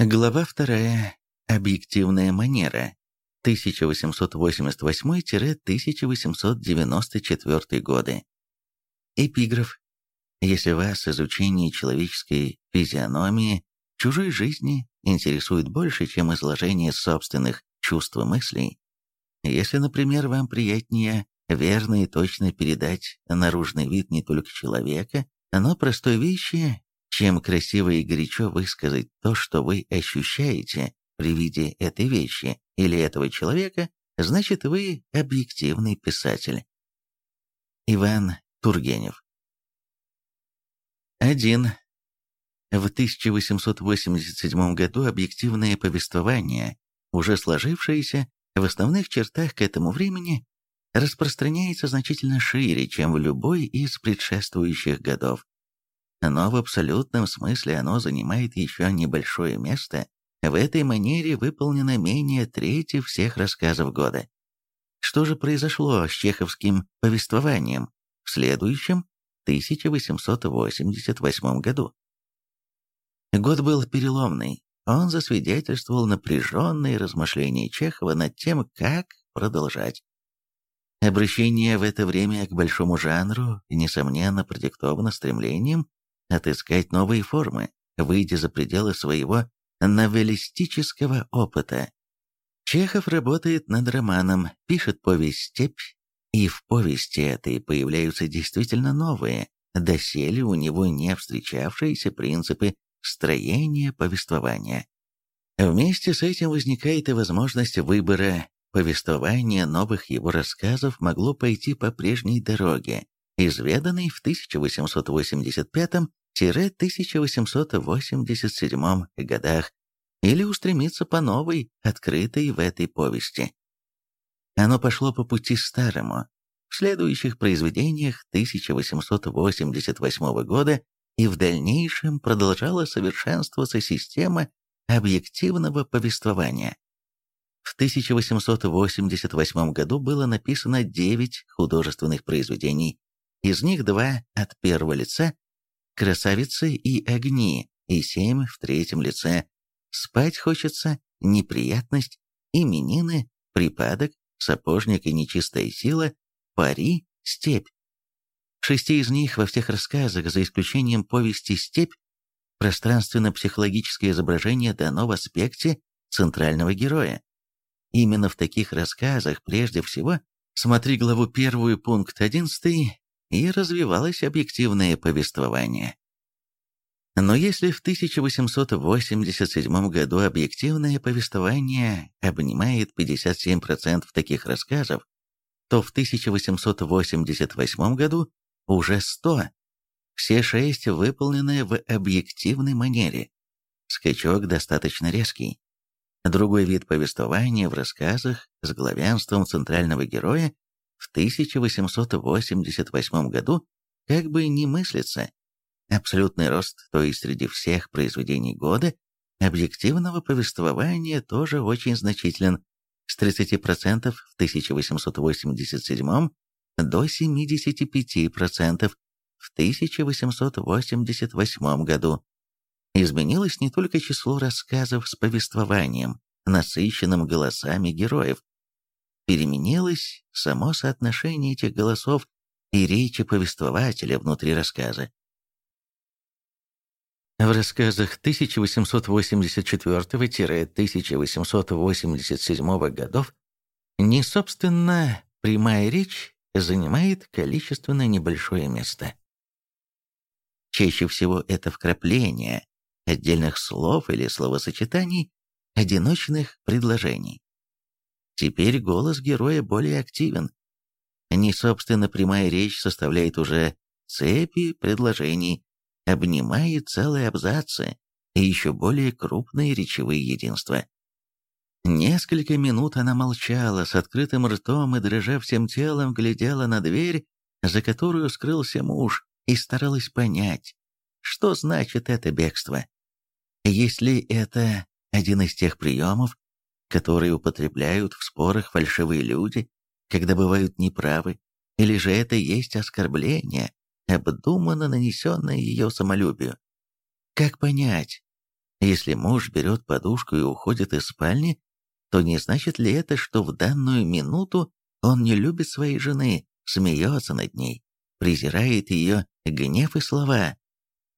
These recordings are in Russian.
Глава вторая. Объективная манера. 1888-1894 годы. Эпиграф. Если вас изучение человеческой физиономии, чужой жизни интересует больше, чем изложение собственных чувств и мыслей, если, например, вам приятнее верно и точно передать наружный вид не только человека, но простой вещи, чем красиво и горячо высказать то, что вы ощущаете при виде этой вещи или этого человека, значит вы объективный писатель. Иван Тургенев 1. В 1887 году объективное повествование, уже сложившееся, в основных чертах к этому времени, распространяется значительно шире, чем в любой из предшествующих годов но в абсолютном смысле оно занимает еще небольшое место, в этой манере выполнено менее трети всех рассказов года. Что же произошло с чеховским повествованием в следующем, 1888 году? Год был переломный. Он засвидетельствовал напряженные размышления Чехова над тем, как продолжать. Обращение в это время к большому жанру, несомненно, продиктовано стремлением отыскать новые формы, выйдя за пределы своего новеллистического опыта. Чехов работает над романом, пишет повесть «Степь», и в повести этой появляются действительно новые, доселе у него не встречавшиеся принципы строения повествования. Вместе с этим возникает и возможность выбора повествования новых его рассказов могло пойти по прежней дороге, изведанной в 1885 1887 годах или устремиться по новой, открытой в этой повести. Оно пошло по пути старому. В следующих произведениях 1888 года и в дальнейшем продолжала совершенствоваться система объективного повествования. В 1888 году было написано 9 художественных произведений, из них два от первого лица красавицы и огни, и семь в третьем лице. Спать хочется, неприятность, именины, припадок, сапожник и нечистая сила, пари, степь. В шести из них во всех рассказах, за исключением повести «Степь», пространственно-психологическое изображение дано в аспекте центрального героя. Именно в таких рассказах, прежде всего, смотри главу первую, пункт 11, и развивалось объективное повествование. Но если в 1887 году объективное повествование обнимает 57% таких рассказов, то в 1888 году уже 100. Все шесть выполнены в объективной манере. Скачок достаточно резкий. Другой вид повествования в рассказах с главенством центрального героя в 1888 году как бы не мыслится. Абсолютный рост, то есть среди всех произведений года, объективного повествования тоже очень значителен, с 30% в 1887 до 75% в 1888 году. Изменилось не только число рассказов с повествованием, насыщенным голосами героев, переменилось само соотношение этих голосов и речи повествователя внутри рассказа. В рассказах 1884-1887 годов не собственно прямая речь занимает количественно небольшое место. Чаще всего это вкрапление отдельных слов или словосочетаний, одиночных предложений. Теперь голос героя более активен. Не собственно прямая речь составляет уже цепи предложений, обнимает целые абзацы и еще более крупные речевые единства. Несколько минут она молчала, с открытым ртом и дрожа всем телом глядела на дверь, за которую скрылся муж, и старалась понять, что значит это бегство. Есть ли это один из тех приемов, которые употребляют в спорах фальшивые люди, когда бывают неправы, или же это есть оскорбление, обдуманно нанесенное ее самолюбию. Как понять? Если муж берет подушку и уходит из спальни, то не значит ли это, что в данную минуту он не любит своей жены, смеется над ней, презирает ее гнев и слова?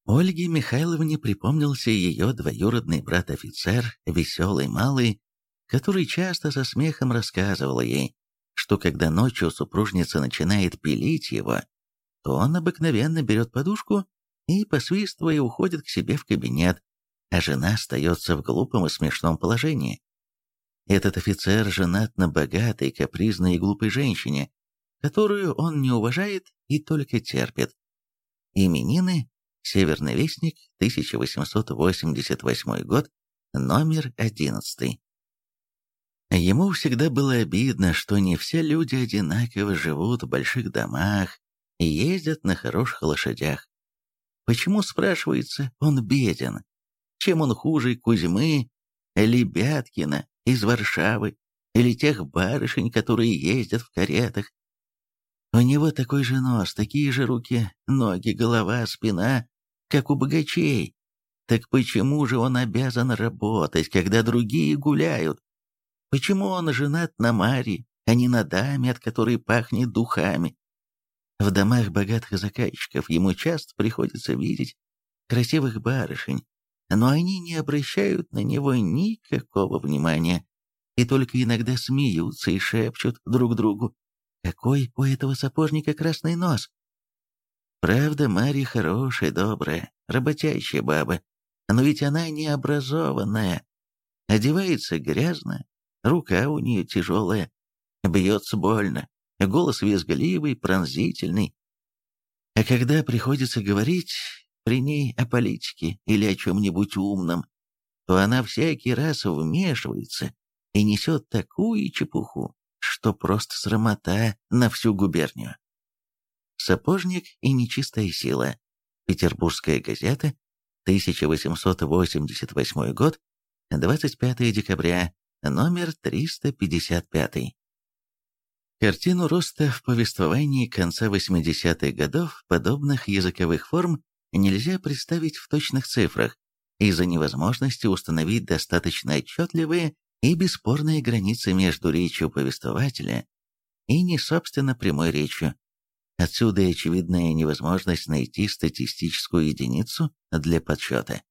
Ольге Михайловне припомнился ее двоюродный брат-офицер, веселый малый, который часто со смехом рассказывал ей, что когда ночью супружница начинает пилить его, то он обыкновенно берет подушку и, посвистывая, уходит к себе в кабинет, а жена остается в глупом и смешном положении. Этот офицер женат на богатой, капризной и глупой женщине, которую он не уважает и только терпит. Именины Северный вестник, 1888 год, номер 11. Ему всегда было обидно, что не все люди одинаково живут в больших домах и ездят на хороших лошадях. Почему, спрашивается, он беден? Чем он хуже Кузьмы, Лебяткина из Варшавы или тех барышень, которые ездят в каретах? У него такой же нос, такие же руки, ноги, голова, спина, как у богачей. Так почему же он обязан работать, когда другие гуляют? Почему он женат на Маре, а не на даме, от которой пахнет духами? В домах богатых заказчиков ему часто приходится видеть красивых барышень, но они не обращают на него никакого внимания и только иногда смеются и шепчут друг другу какой у этого сапожника красный нос? Правда, Марья хорошая, добрая, работящая баба, но ведь она необразованная. Одевается грязно, рука у нее тяжелая, бьется больно, голос визгливый, пронзительный. А когда приходится говорить при ней о политике или о чем-нибудь умном, то она всякий раз вмешивается и несет такую чепуху, что просто срамота на всю губернию. Сапожник и нечистая сила. Петербургская газета, 1888 год, 25 декабря, номер 355. Картину роста в повествовании конца 80-х годов подобных языковых форм нельзя представить в точных цифрах из-за невозможности установить достаточно отчетливые и бесспорные границы между речью повествователя и не собственно прямой речью. Отсюда и очевидная невозможность найти статистическую единицу для подсчета.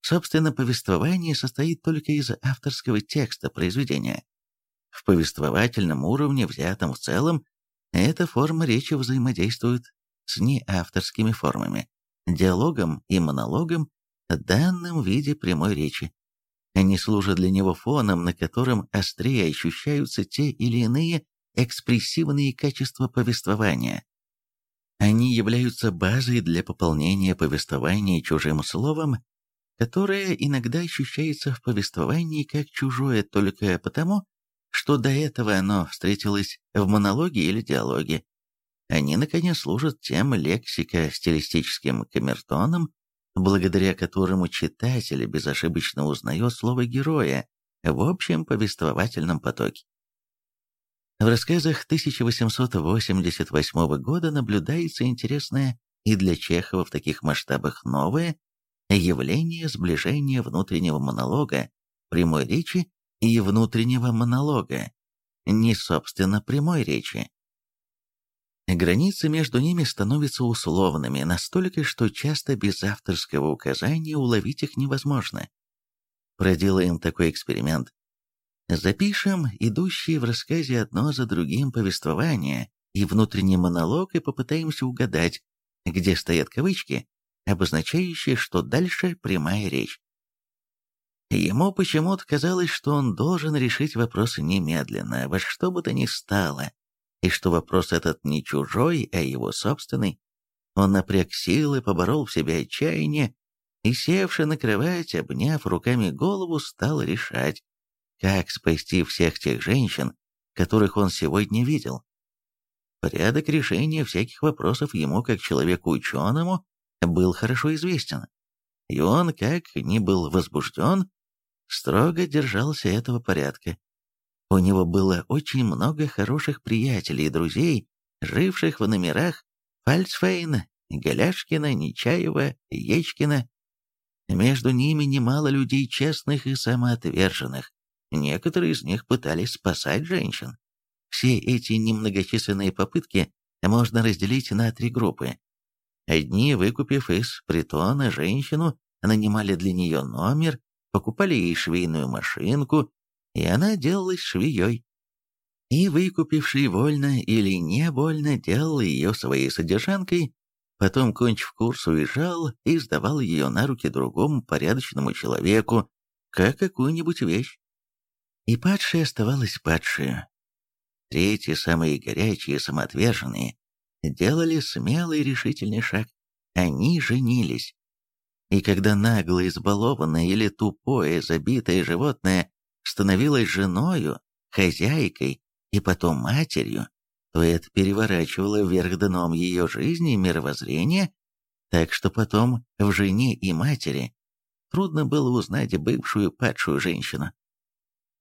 Собственно, повествование состоит только из авторского текста произведения. В повествовательном уровне, взятом в целом, эта форма речи взаимодействует с неавторскими формами, диалогом и монологом, данным в виде прямой речи. Они служат для него фоном, на котором острее ощущаются те или иные экспрессивные качества повествования. Они являются базой для пополнения повествования чужим словом, которое иногда ощущается в повествовании как чужое только потому, что до этого оно встретилось в монологе или диалоге. Они, наконец, служат тем лексико-стилистическим камертоном, благодаря которому читатель безошибочно узнает слово героя в общем повествовательном потоке. В рассказах 1888 года наблюдается интересное и для Чехова в таких масштабах новое явление сближения внутреннего монолога, прямой речи и внутреннего монолога, не собственно прямой речи. Границы между ними становятся условными настолько, что часто без авторского указания уловить их невозможно. Проделаем такой эксперимент. Запишем идущие в рассказе одно за другим повествования и внутренний монолог и попытаемся угадать, где стоят кавычки, обозначающие, что дальше прямая речь. Ему почему-то казалось, что он должен решить вопрос немедленно, во что бы то ни стало, и что вопрос этот не чужой, а его собственный. Он напряг силы, поборол в себе отчаяние и, севши на кровать, обняв руками голову, стал решать, как спасти всех тех женщин, которых он сегодня видел. Порядок решения всяких вопросов ему, как человеку ученому, был хорошо известен, и он, как ни был возбужден, строго держался этого порядка. У него было очень много хороших приятелей и друзей, живших в номерах Фальцфейна, Галяшкина, Нечаева, Ечкина. Между ними немало людей честных и самоотверженных. Некоторые из них пытались спасать женщин. Все эти немногочисленные попытки можно разделить на три группы. Одни, выкупив из притона женщину, нанимали для нее номер, покупали ей швейную машинку, и она делалась швеей. И выкупивший вольно или невольно делал ее своей содержанкой, потом, кончив курс, уезжал и сдавал ее на руки другому порядочному человеку, как какую-нибудь вещь. И падшая оставалась падшей. Третьи, самые горячие, самоотверженные, делали смелый решительный шаг. Они женились. И когда наглое, избалованное или тупое, забитое животное становилось женою, хозяйкой и потом матерью, то это переворачивало вверх дном ее жизни и мировоззрения, так что потом в жене и матери трудно было узнать бывшую падшую женщину.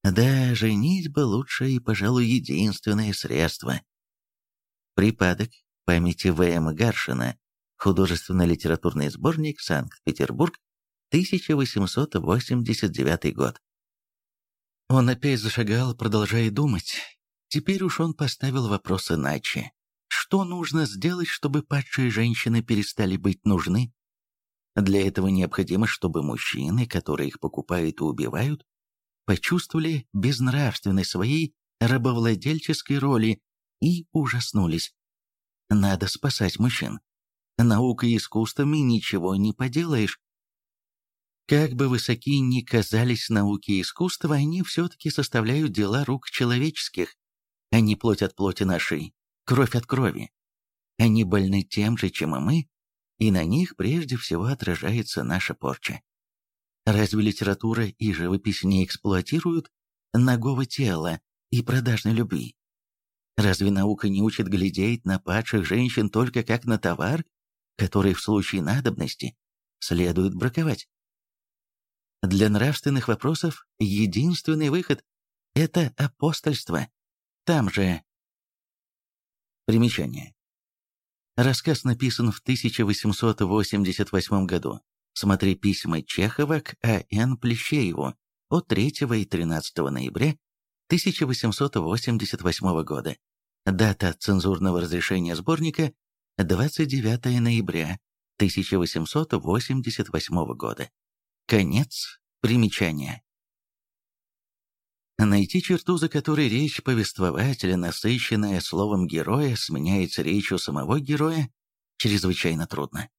Да, женитьба лучшее и, пожалуй, единственное средство. Припадок памяти В.М. Гаршина, художественно-литературный сборник, Санкт-Петербург, 1889 год. Он опять зашагал, продолжая думать. Теперь уж он поставил вопрос иначе. Что нужно сделать, чтобы падшие женщины перестали быть нужны? Для этого необходимо, чтобы мужчины, которые их покупают и убивают, почувствовали безнравственность своей рабовладельческой роли и ужаснулись. Надо спасать мужчин. Наукой и искусствами ничего не поделаешь. Как бы высоки ни казались науки и искусства, они все-таки составляют дела рук человеческих. Они плоть от плоти нашей, кровь от крови. Они больны тем же, чем и мы, и на них прежде всего отражается наша порча. Разве литература и живопись не эксплуатируют нагого тела и продажной любви? Разве наука не учит глядеть на падших женщин только как на товар, который в случае надобности следует браковать? Для нравственных вопросов единственный выход – это апостольство. Там же... Примечание. Рассказ написан в 1888 году. Смотри письма Чехова к А.Н. Плещееву от 3 и 13 ноября 1888 года. Дата цензурного разрешения сборника 29 ноября 1888 года. Конец примечания. Найти черту, за которой речь повествователя, насыщенная словом героя, сменяется речью самого героя, чрезвычайно трудно.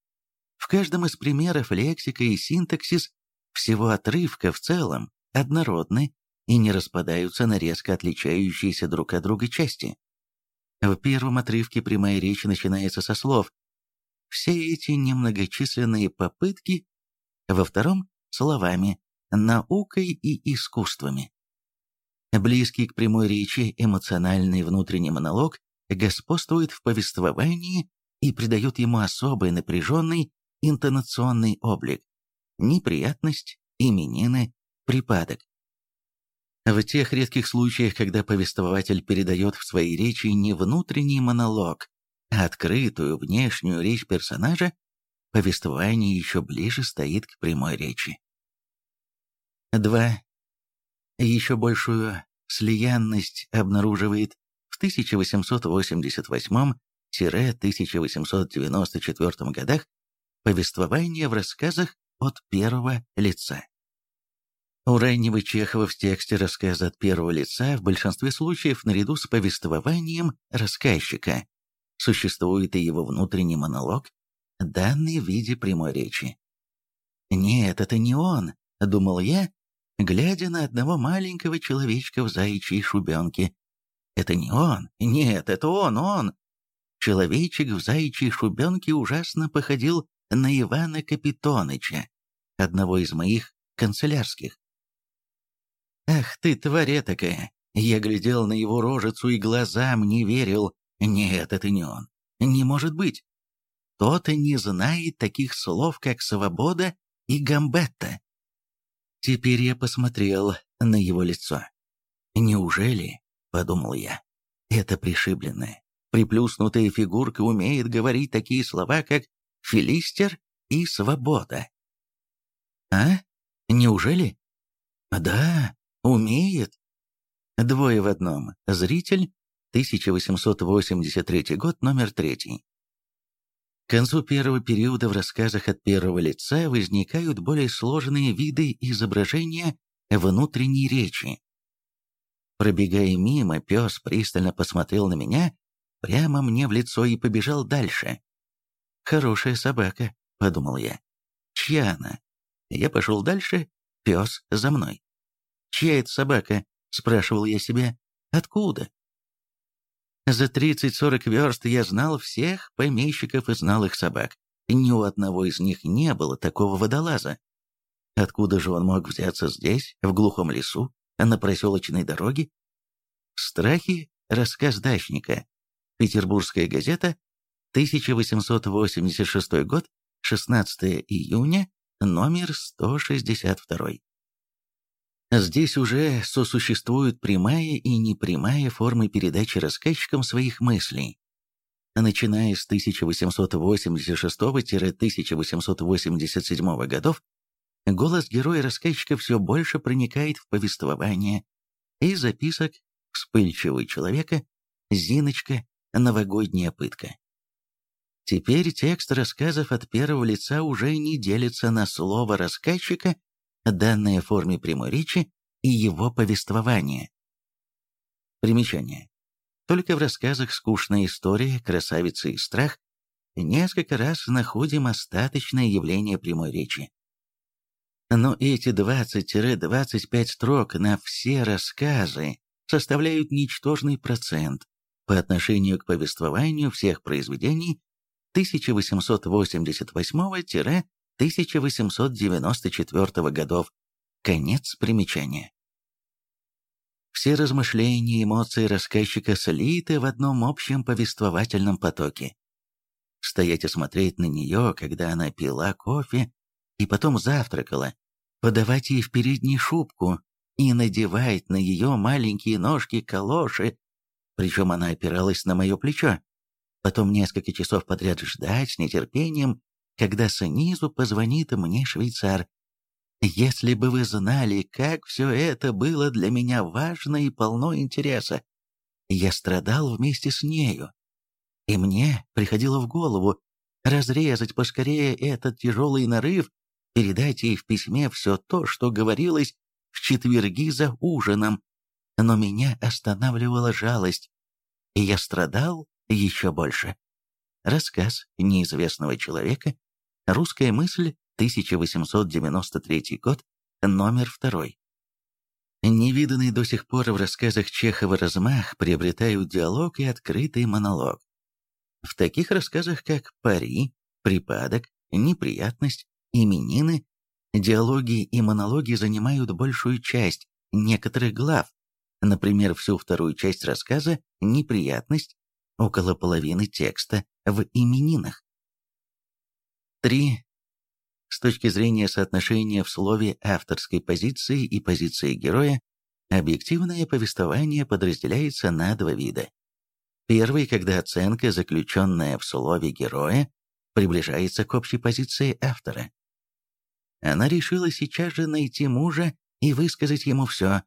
В каждом из примеров лексика и синтаксис всего отрывка в целом однородны и не распадаются на резко отличающиеся друг от друга части. В первом отрывке прямая речь начинается со слов «все эти немногочисленные попытки», во втором – словами «наукой и искусствами». Близкий к прямой речи эмоциональный внутренний монолог господствует в повествовании и придает ему особый напряженный интонационный облик, неприятность, именины, припадок. В тех редких случаях, когда повествователь передает в своей речи не внутренний монолог, а открытую внешнюю речь персонажа, повествование еще ближе стоит к прямой речи. 2. Еще большую слиянность обнаруживает в 1888-1894 годах повествование в рассказах от первого лица. У раннего Чехова в тексте рассказа от первого лица в большинстве случаев наряду с повествованием рассказчика существует и его внутренний монолог, данный в виде прямой речи. «Нет, это не он», — думал я, глядя на одного маленького человечка в заячьей шубенке. «Это не он, нет, это он, он!» Человечек в заячьей шубенке ужасно походил на Ивана Капитоныча, одного из моих канцелярских. Ах ты, тварь такая! Я глядел на его рожицу и глазам не верил. Нет, это не он. Не может быть. Тот и не знает таких слов, как «свобода» и «гамбетта». Теперь я посмотрел на его лицо. «Неужели?» — подумал я. «Это пришибленная, приплюснутая фигурка умеет говорить такие слова, как «филистер» и «свобода». А? Неужели? Да, умеет. Двое в одном. Зритель, 1883 год, номер третий. К концу первого периода в рассказах от первого лица возникают более сложные виды изображения внутренней речи. Пробегая мимо, пес пристально посмотрел на меня, прямо мне в лицо и побежал дальше. «Хорошая собака», — подумал я. «Чья она?» Я пошел дальше, пес за мной. «Чья это собака?» — спрашивал я себя. «Откуда?» За 30-40 верст я знал всех помещиков и знал их собак. Ни у одного из них не было такого водолаза. Откуда же он мог взяться здесь, в глухом лесу, на проселочной дороге? «Страхи. Рассказ дачника». Петербургская газета. 1886 год. 16 июня. Номер 162. Здесь уже сосуществуют прямая и непрямая формы передачи рассказчикам своих мыслей. Начиная с 1886-1887 годов, голос героя-рассказчика все больше проникает в повествование. Из записок «Вспыльчивый человека», «Зиночка», «Новогодняя пытка». Теперь текст рассказов от первого лица уже не делится на слово рассказчика данное форме прямой речи и его повествования. Примечание. Только в рассказах «Скучная история», «Красавица и страх» несколько раз находим остаточное явление прямой речи. Но эти 20-25 строк на все рассказы составляют ничтожный процент по отношению к повествованию всех произведений 1888 1894 годов. Конец примечания. Все размышления и эмоции рассказчика слиты в одном общем повествовательном потоке. Стоять и смотреть на нее, когда она пила кофе и потом завтракала, подавать ей в передней шубку и надевать на ее маленькие ножки калоши, причем она опиралась на мое плечо. Потом несколько часов подряд ждать с нетерпением, когда снизу позвонит мне швейцар. Если бы вы знали, как все это было для меня важно и полно интереса. Я страдал вместе с нею. И мне приходило в голову разрезать поскорее этот тяжелый нарыв, передать ей в письме все то, что говорилось в четверги за ужином. Но меня останавливала жалость, и я страдал еще больше. Рассказ неизвестного человека Русская мысль, 1893 год, номер второй. Невиданный до сих пор в рассказах Чехова размах приобретают диалог и открытый монолог. В таких рассказах, как «Пари», «Припадок», «Неприятность», «Именины», диалоги и монологи занимают большую часть некоторых глав, например, всю вторую часть рассказа «Неприятность», около половины текста в именинах. 3. С точки зрения соотношения в слове авторской позиции и позиции героя, объективное повествование подразделяется на два вида. Первый, когда оценка, заключенная в слове героя, приближается к общей позиции автора. Она решила сейчас же найти мужа и высказать ему все.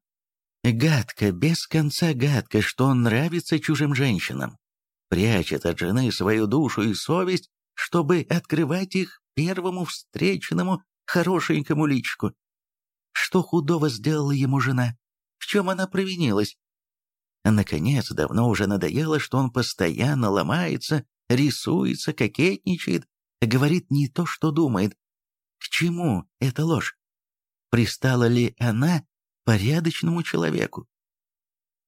Гадко, без конца гадко, что он нравится чужим женщинам. Прячет от жены свою душу и совесть чтобы открывать их первому встречному хорошенькому личку. Что худого сделала ему жена? В чем она провинилась? Наконец, давно уже надоело, что он постоянно ломается, рисуется, кокетничает, говорит не то, что думает. К чему эта ложь? Пристала ли она порядочному человеку?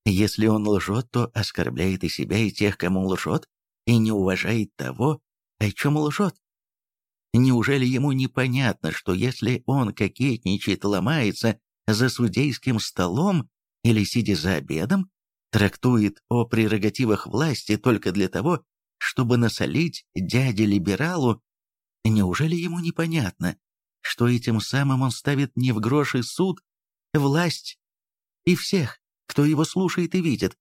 Если он лжет, то оскорбляет и себя, и тех, кому лжет, и не уважает того, о чем лжет? Неужели ему непонятно, что если он кокетничает, ломается за судейским столом или сидя за обедом, трактует о прерогативах власти только для того, чтобы насолить дяде-либералу, неужели ему непонятно, что этим самым он ставит не в гроши суд, власть и всех, кто его слушает и видит?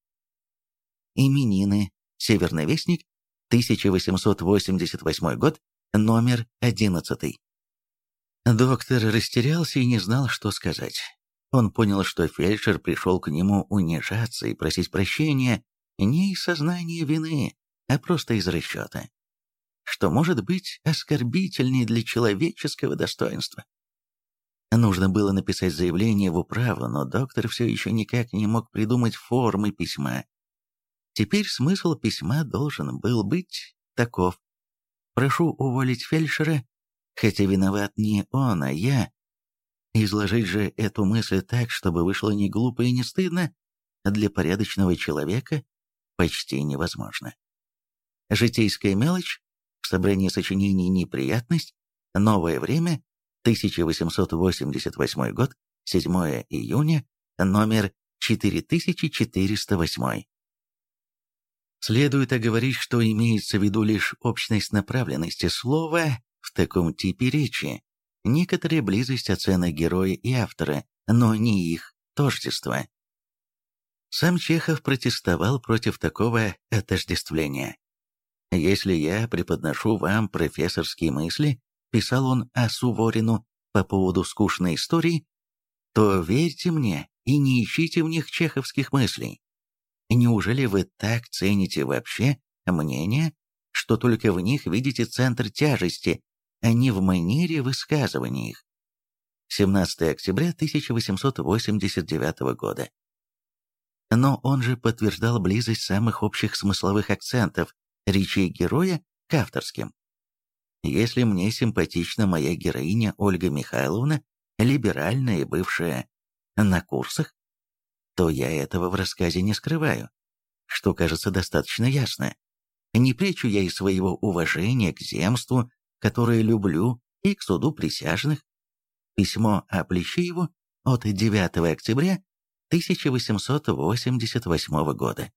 Именины. Северный вестник, 1888 год, номер 11. Доктор растерялся и не знал, что сказать. Он понял, что фельдшер пришел к нему унижаться и просить прощения не из сознания вины, а просто из расчета. Что может быть оскорбительнее для человеческого достоинства? Нужно было написать заявление в управу, но доктор все еще никак не мог придумать формы письма. Теперь смысл письма должен был быть таков. «Прошу уволить фельдшера, хотя виноват не он, а я. Изложить же эту мысль так, чтобы вышло не глупо и не стыдно, для порядочного человека почти невозможно. Житейская мелочь, в собрании сочинений «Неприятность», «Новое время», 1888 год, 7 июня, номер 4408. Следует оговорить, что имеется в виду лишь общность направленности слова в таком типе речи, некоторая близость оценок героя и автора, но не их тождество. Сам Чехов протестовал против такого отождествления. «Если я преподношу вам профессорские мысли, писал он о Суворину по поводу скучной истории, то верьте мне и не ищите в них чеховских мыслей. Неужели вы так цените вообще мнение, что только в них видите центр тяжести, а не в манере высказывания их? 17 октября 1889 года. Но он же подтверждал близость самых общих смысловых акцентов речей героя к авторским. Если мне симпатична моя героиня Ольга Михайловна, либеральная и бывшая на курсах, то я этого в рассказе не скрываю, что кажется достаточно ясно. Не прячу я и своего уважения к земству, которое люблю, и к суду присяжных. Письмо о Плещееву от 9 октября 1888 года.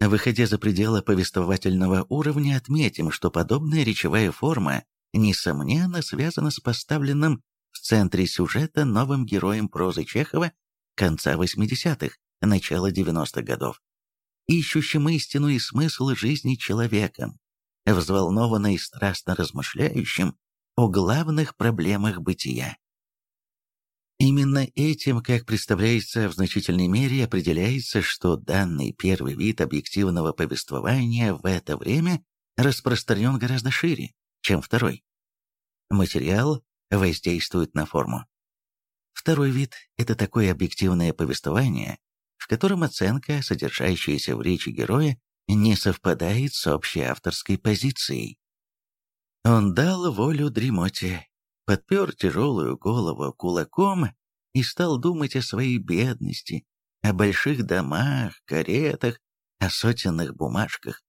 Выходя за пределы повествовательного уровня, отметим, что подобная речевая форма, несомненно, связана с поставленным в центре сюжета новым героем прозы Чехова конца 80-х, начала 90-х годов, ищущим истину и смысл жизни человеком, взволнованно и страстно размышляющим о главных проблемах бытия. Именно этим, как представляется, в значительной мере определяется, что данный первый вид объективного повествования в это время распространен гораздо шире, чем второй. Материал воздействует на форму. Второй вид – это такое объективное повествование, в котором оценка, содержащаяся в речи героя, не совпадает с общей авторской позицией. Он дал волю дремоте, подпер тяжелую голову кулаком и стал думать о своей бедности, о больших домах, каретах, о сотенных бумажках.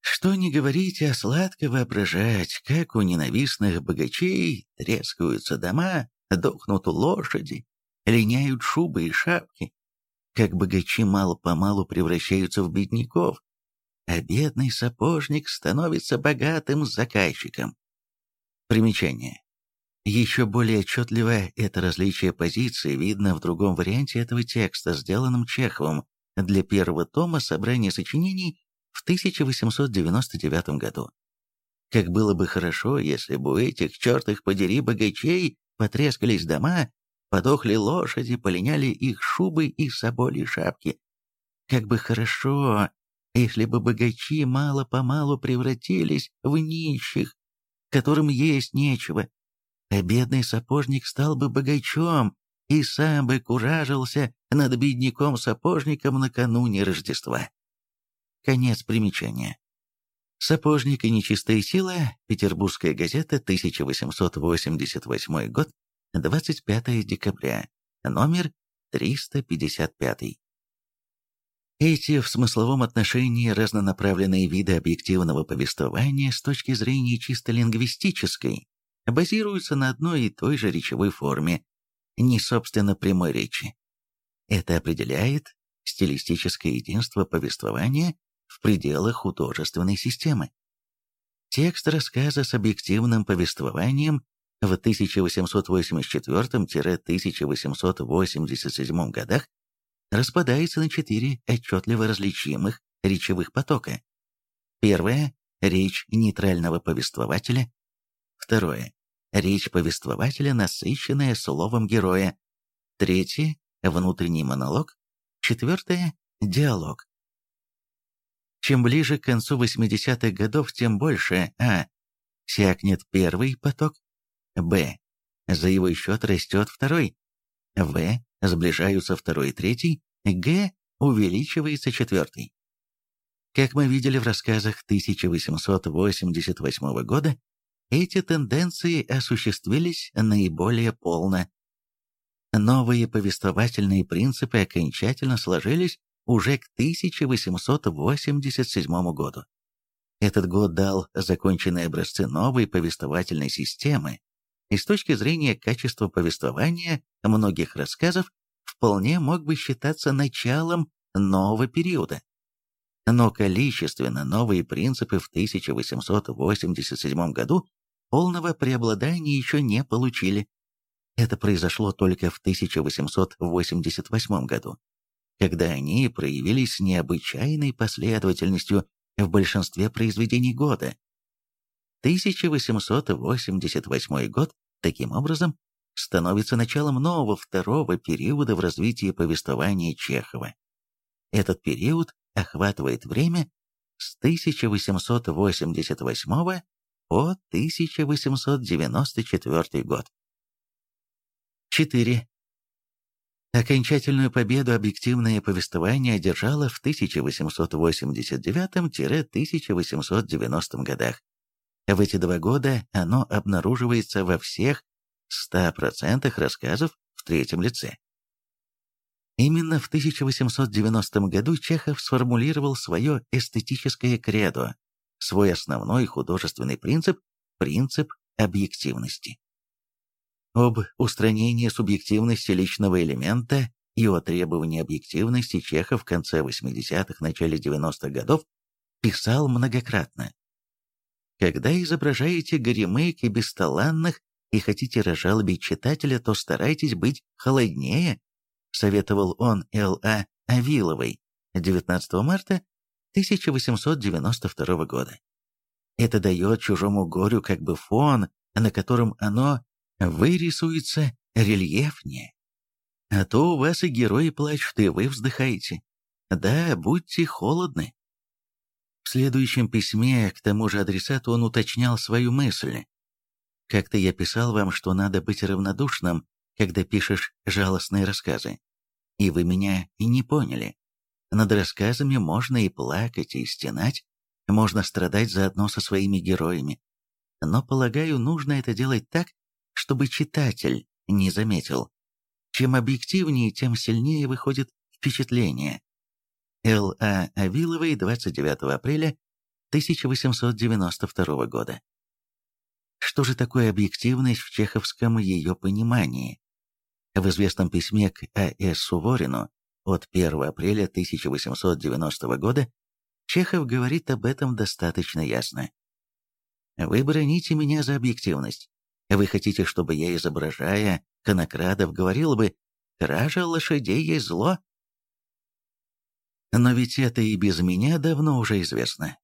Что не говорите, а сладко воображать, как у ненавистных богачей трескаются дома, дохнут лошади, линяют шубы и шапки, как богачи мало-помалу превращаются в бедняков, а бедный сапожник становится богатым заказчиком. Примечание. Еще более отчетливо это различие позиций видно в другом варианте этого текста, сделанном Чеховым для первого тома собрания сочинений в 1899 году. Как было бы хорошо, если бы у этих чертых подери богачей потрескались дома, подохли лошади, полиняли их шубы и соболи шапки. Как бы хорошо, если бы богачи мало-помалу превратились в нищих, которым есть нечего, а бедный сапожник стал бы богачом и сам бы куражился над бедняком-сапожником накануне Рождества. Конец примечания. «Сапожник и нечистая сила», Петербургская газета, 1888 год, 25 декабря, номер 355. Эти в смысловом отношении разнонаправленные виды объективного повествования с точки зрения чисто лингвистической базируются на одной и той же речевой форме, не собственно прямой речи. Это определяет стилистическое единство повествования в пределах художественной системы. Текст рассказа с объективным повествованием в 1884-1887 годах распадается на четыре отчетливо различимых речевых потока. Первое – речь нейтрального повествователя. Второе – Речь повествователя, насыщенная словом героя. Третье – внутренний монолог. Четвертое – диалог. Чем ближе к концу 80-х годов, тем больше а. Сякнет первый поток, б. За его счет растет второй, в. Сближаются второй и третий, г. Увеличивается четвертый. Как мы видели в рассказах 1888 года, эти тенденции осуществились наиболее полно. Новые повествовательные принципы окончательно сложились уже к 1887 году. Этот год дал законченные образцы новой повествовательной системы, и с точки зрения качества повествования многих рассказов вполне мог бы считаться началом нового периода. Но количественно новые принципы в 1887 году полного преобладания еще не получили. Это произошло только в 1888 году, когда они проявились необычайной последовательностью в большинстве произведений года. 1888 год, таким образом, становится началом нового второго периода в развитии повествования Чехова. Этот период охватывает время с 1888 по 1894 год. 4. Окончательную победу объективное повествование одержало в 1889-1890 годах. В эти два года оно обнаруживается во всех 100% рассказов в третьем лице. Именно в 1890 году Чехов сформулировал свое эстетическое кредо, свой основной художественный принцип – принцип объективности. Об устранении субъективности личного элемента и о требовании объективности Чехов в конце 80-х, начале 90-х годов писал многократно. Когда изображаете горемык и бесталанных и хотите разжалобить читателя, то старайтесь быть холоднее, советовал он Л.А. Авиловой 19 марта 1892 года. Это дает чужому горю как бы фон, на котором оно вырисуется рельефнее. А то у вас и герои плачут, и вы вздыхаете. Да, будьте холодны. В следующем письме к тому же адресату он уточнял свою мысль. Как-то я писал вам, что надо быть равнодушным, когда пишешь жалостные рассказы. И вы меня не поняли. Над рассказами можно и плакать, и стенать, можно страдать заодно со своими героями. Но, полагаю, нужно это делать так, чтобы читатель не заметил. Чем объективнее, тем сильнее выходит впечатление. Л. А. Авиловой, 29 апреля 1892 года. Что же такое объективность в чеховском ее понимании? В известном письме к А.С. Суворину от 1 апреля 1890 года Чехов говорит об этом достаточно ясно. «Вы броните меня за объективность. Вы хотите, чтобы я, изображая конокрадов, говорил бы «Кража лошадей есть зло»?» Но ведь это и без меня давно уже известно.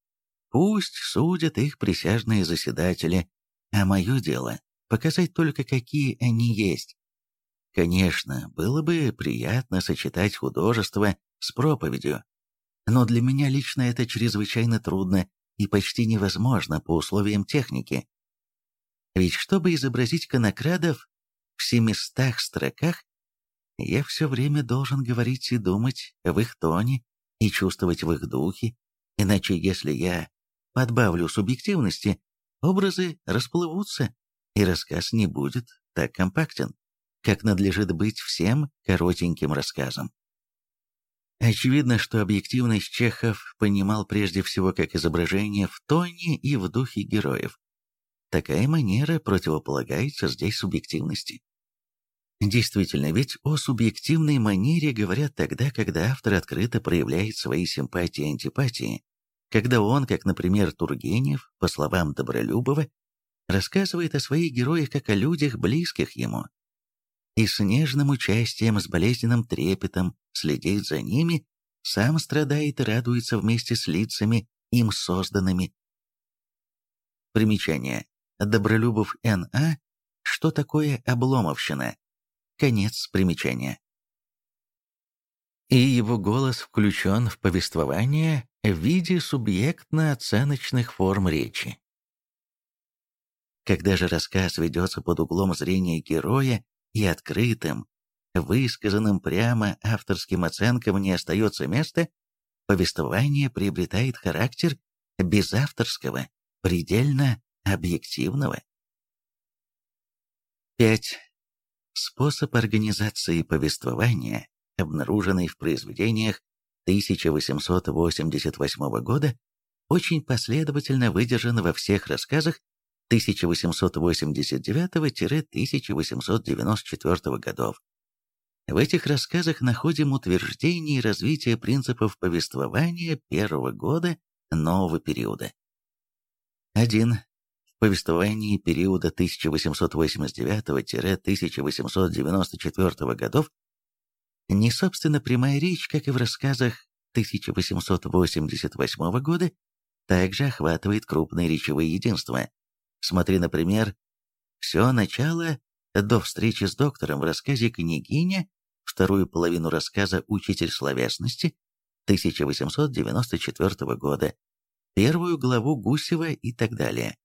Пусть судят их присяжные заседатели, а мое дело — показать только, какие они есть. Конечно, было бы приятно сочетать художество с проповедью, но для меня лично это чрезвычайно трудно и почти невозможно по условиям техники. Ведь чтобы изобразить конокрадов в семистах строках, я все время должен говорить и думать в их тоне и чувствовать в их духе, иначе если я подбавлю субъективности, образы расплывутся, и рассказ не будет так компактен как надлежит быть всем коротеньким рассказом. Очевидно, что объективность Чехов понимал прежде всего как изображение в тоне и в духе героев. Такая манера противополагается здесь субъективности. Действительно, ведь о субъективной манере говорят тогда, когда автор открыто проявляет свои симпатии и антипатии, когда он, как, например, Тургенев, по словам Добролюбова, рассказывает о своих героях как о людях, близких ему, и с нежным участием, с болезненным трепетом следит за ними, сам страдает и радуется вместе с лицами, им созданными. Примечание. Добролюбов Н.А. что такое обломовщина. Конец примечания. И его голос включен в повествование в виде субъектно-оценочных форм речи. Когда же рассказ ведется под углом зрения героя и открытым, высказанным прямо авторским оценкам не остается места, повествование приобретает характер безавторского, предельно объективного. 5. Способ организации повествования, обнаруженный в произведениях 1888 года, очень последовательно выдержан во всех рассказах 1889-1894 годов. В этих рассказах находим утверждение и развитие принципов повествования первого года нового периода. 1. Повествовании периода 1889-1894 годов не собственно прямая речь, как и в рассказах 1888 года, также охватывает крупные речевые единства. Смотри, например, «Все начало до встречи с доктором в рассказе «Княгиня», вторую половину рассказа «Учитель словесности» 1894 года, первую главу Гусева и так далее.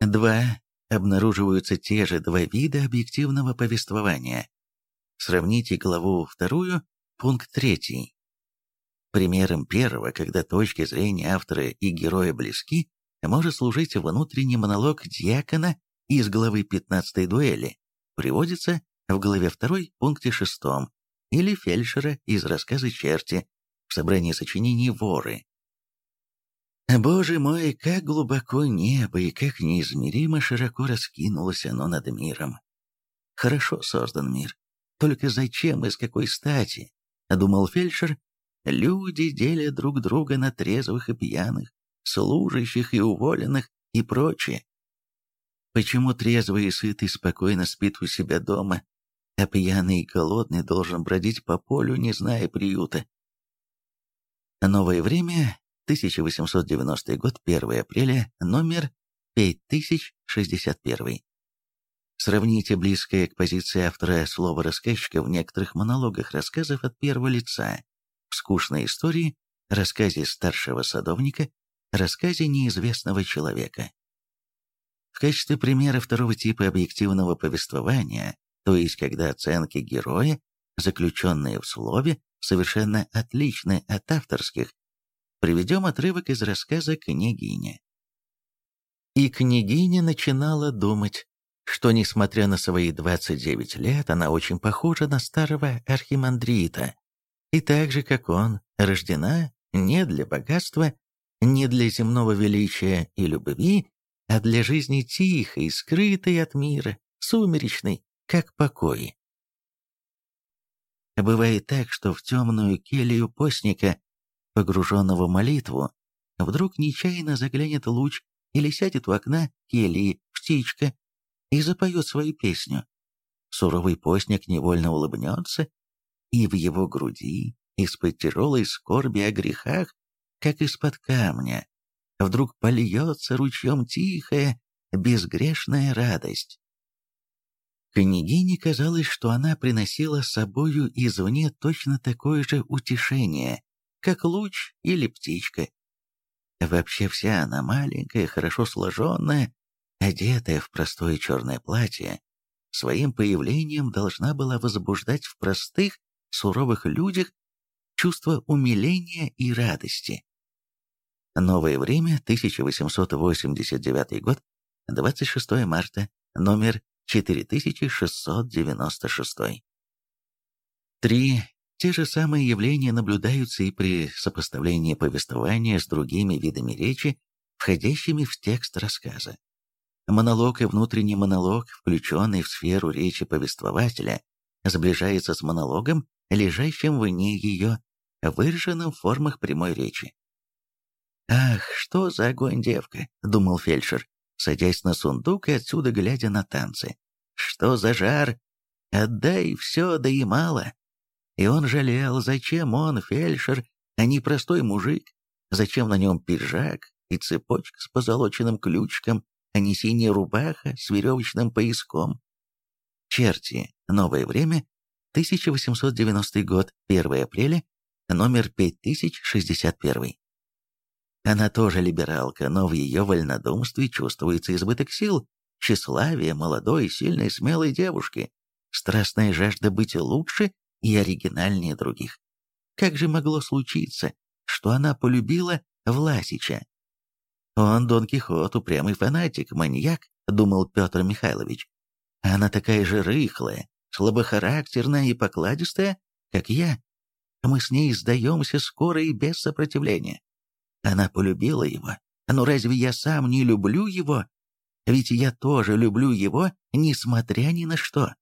2. Обнаруживаются те же два вида объективного повествования. Сравните главу вторую, пункт третий. Примером первого, когда точки зрения автора и героя близки, может служить внутренний монолог дьякона из главы 15 дуэли, приводится в главе 2, пункте 6, или фельдшера из рассказа «Черти» в собрании сочинений «Воры». Боже мой, как глубоко небо и как неизмеримо широко раскинулось оно над миром. Хорошо создан мир. Только зачем и с какой стати, думал фельдшер, люди делят друг друга на трезвых и пьяных, служащих и уволенных и прочее. Почему трезвый и сытый спокойно спит у себя дома, а пьяный и голодный должен бродить по полю, не зная приюта? Новое время, 1890 год, 1 апреля, номер 5061. Сравните близкое к позиции автора слово рассказчика в некоторых монологах рассказов от первого лица, в скучной истории, рассказе старшего садовника, рассказе неизвестного человека. В качестве примера второго типа объективного повествования, то есть когда оценки героя, заключенные в слове, совершенно отличны от авторских, приведем отрывок из рассказа «Княгиня». И княгиня начинала думать, что, несмотря на свои 29 лет, она очень похожа на старого архимандрита, и так же, как он, рождена не для богатства, не для земного величия и любви, а для жизни тихой, скрытой от мира, сумеречной, как покой. Бывает так, что в темную келью постника, погруженного в молитву, вдруг нечаянно заглянет луч или сядет у окна кельи птичка, и запоет свою песню. Суровый постник невольно улыбнется, и в его груди, из-под тяжелой скорби о грехах, как из-под камня, вдруг польется ручьем тихая, безгрешная радость. Княгине казалось, что она приносила с собою извне точно такое же утешение, как луч или птичка. Вообще вся она маленькая, хорошо сложенная, одетая в простое черное платье, своим появлением должна была возбуждать в простых, суровых людях чувство умиления и радости. Новое время, 1889 год, 26 марта, номер 4696. 3. Те же самые явления наблюдаются и при сопоставлении повествования с другими видами речи, входящими в текст рассказа. Монолог и внутренний монолог, включенный в сферу речи повествователя, сближается с монологом, лежащим вне ее, выраженным в формах прямой речи. «Ах, что за огонь, девка!» — думал фельдшер, садясь на сундук и отсюда глядя на танцы. «Что за жар! Отдай все, да и мало!» И он жалел, зачем он, фельдшер, а не простой мужик, зачем на нем пиджак и цепочка с позолоченным ключиком, а не синяя рубаха с веревочным пояском. Черти. Новое время. 1890 год. 1 апреля. Номер 5061. Она тоже либералка, но в ее вольнодумстве чувствуется избыток сил, тщеславие молодой, сильной, смелой девушки, страстная жажда быть лучше и оригинальнее других. Как же могло случиться, что она полюбила Власича? Он Дон Кихот, упрямый фанатик, маньяк, думал Петр Михайлович. Она такая же рыхлая, слабохарактерная и покладистая, как я. Мы с ней сдаемся скоро и без сопротивления. Она полюбила его. Но разве я сам не люблю его? Ведь я тоже люблю его, несмотря ни на что.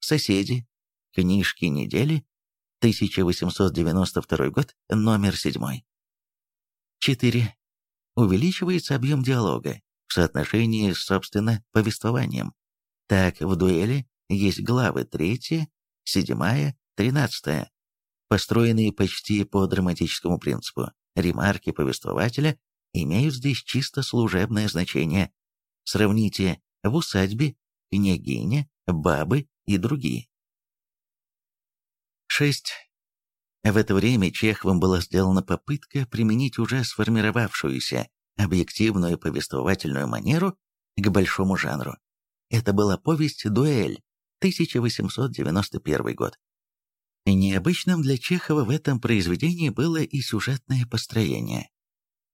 Соседи. Книжки недели. 1892 год, номер 7. 4. Увеличивается объем диалога в соотношении с, собственно, повествованием. Так, в дуэли есть главы 3, 7, 13, построенные почти по драматическому принципу. Ремарки повествователя имеют здесь чисто служебное значение. Сравните в усадьбе, княгиня, бабы и другие. 6. В это время Чеховым была сделана попытка применить уже сформировавшуюся объективную повествовательную манеру к большому жанру. Это была повесть «Дуэль», 1891 год. Необычным для Чехова в этом произведении было и сюжетное построение.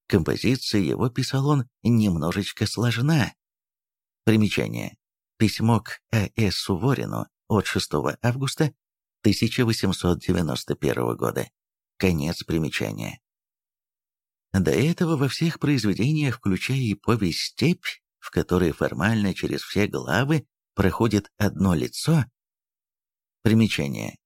Композиция его, писал он, немножечко сложна. Примечание. Письмо к А.С. Суворину от 6 августа 1891 года. Конец примечания. До этого во всех произведениях, включая и повесть «Степь», в которой формально через все главы проходит одно лицо. Примечание.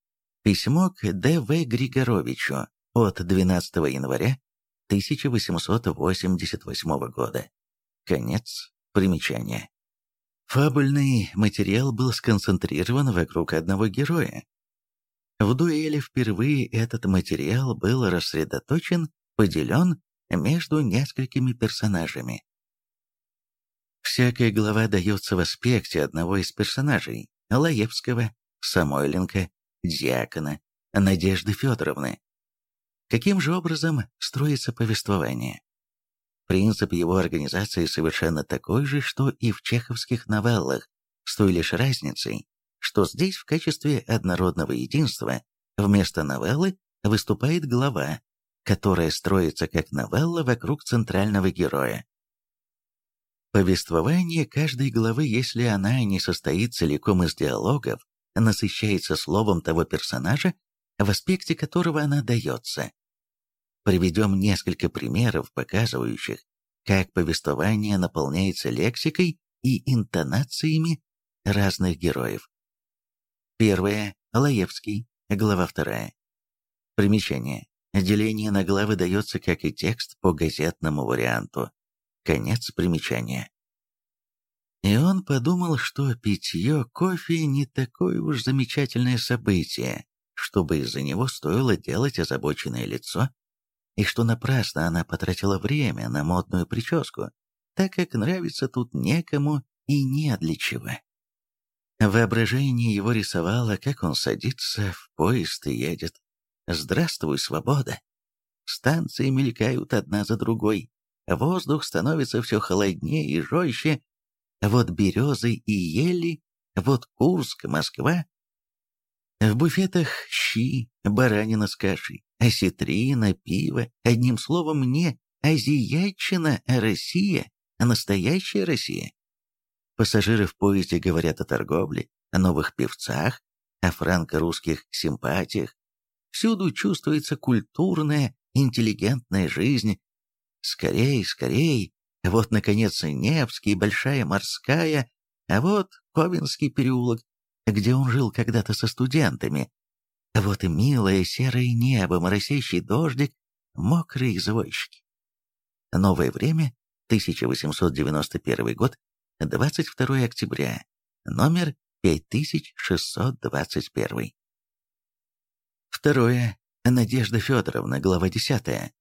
Письмо к Д.В. Григоровичу от 12 января 1888 года. Конец примечания. Фабульный материал был сконцентрирован вокруг одного героя. В дуэли впервые этот материал был рассредоточен, поделен между несколькими персонажами. Всякая глава дается в аспекте одного из персонажей – Лаевского, Самойленко, Дьякона, Надежды Федоровны. Каким же образом строится повествование? Принцип его организации совершенно такой же, что и в чеховских новеллах, с той лишь разницей, что здесь в качестве однородного единства вместо новеллы выступает глава, которая строится как новелла вокруг центрального героя. Повествование каждой главы, если она не состоит целиком из диалогов, насыщается словом того персонажа, в аспекте которого она дается. Приведем несколько примеров, показывающих, как повествование наполняется лексикой и интонациями разных героев. Первое. Лаевский. Глава вторая. Примечание. Деление на главы дается как и текст по газетному варианту. Конец примечания. И он подумал, что питье кофе не такое уж замечательное событие, чтобы из-за него стоило делать озабоченное лицо, и что напрасно она потратила время на модную прическу, так как нравится тут некому и не для чего. Воображение его рисовало, как он садится в поезд и едет. «Здравствуй, свобода!» Станции мелькают одна за другой, воздух становится все холоднее и жестче, вот березы и ели, вот Курск, Москва. В буфетах щи, баранина с кашей, осетрина, пиво, одним словом, не азиятчина, а Россия, настоящая Россия. Пассажиры в поезде говорят о торговле, о новых певцах, о франко-русских симпатиях. Всюду чувствуется культурная, интеллигентная жизнь. Скорей, скорей, вот, наконец, Невский, Большая Морская, а вот Ковенский переулок, где он жил когда-то со студентами. Вот и милое серое небо, моросящий дождик, мокрые извозчики. Новое время, 1891 год, 22 октября, номер 5621. Второе. Надежда Федоровна, глава 10.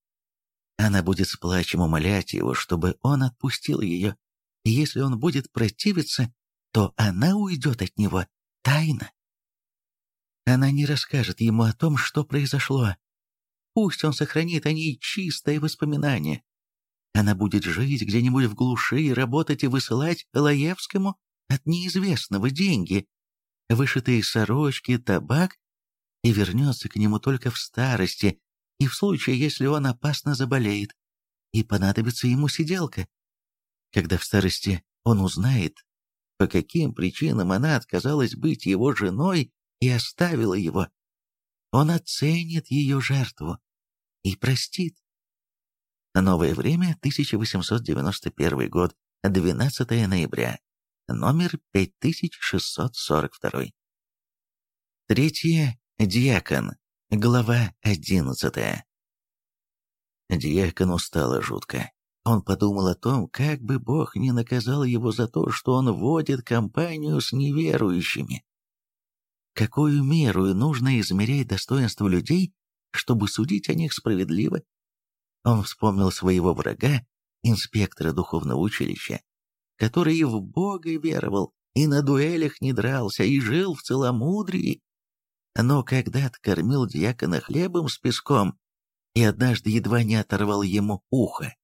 Она будет с плачем умолять его, чтобы он отпустил ее, И если он будет противиться, то она уйдет от него тайно. Она не расскажет ему о том, что произошло. Пусть он сохранит о ней чистое воспоминание. Она будет жить где-нибудь в глуши, работать и высылать Лаевскому от неизвестного деньги, вышитые сорочки, табак, и вернется к нему только в старости и в случае, если он опасно заболеет, и понадобится ему сиделка. Когда в старости он узнает, по каким причинам она отказалась быть его женой, и оставила его. Он оценит ее жертву и простит. Новое время, 1891 год, 12 ноября, номер 5642. Третье. Диакон. Глава 11. Диакону стало жутко. Он подумал о том, как бы Бог не наказал его за то, что он водит компанию с неверующими какую меру нужно измерять достоинство людей, чтобы судить о них справедливо. Он вспомнил своего врага, инспектора духовного училища, который и в Бога веровал, и на дуэлях не дрался, и жил в целомудрии. Но когда-то кормил дьякона хлебом с песком и однажды едва не оторвал ему ухо.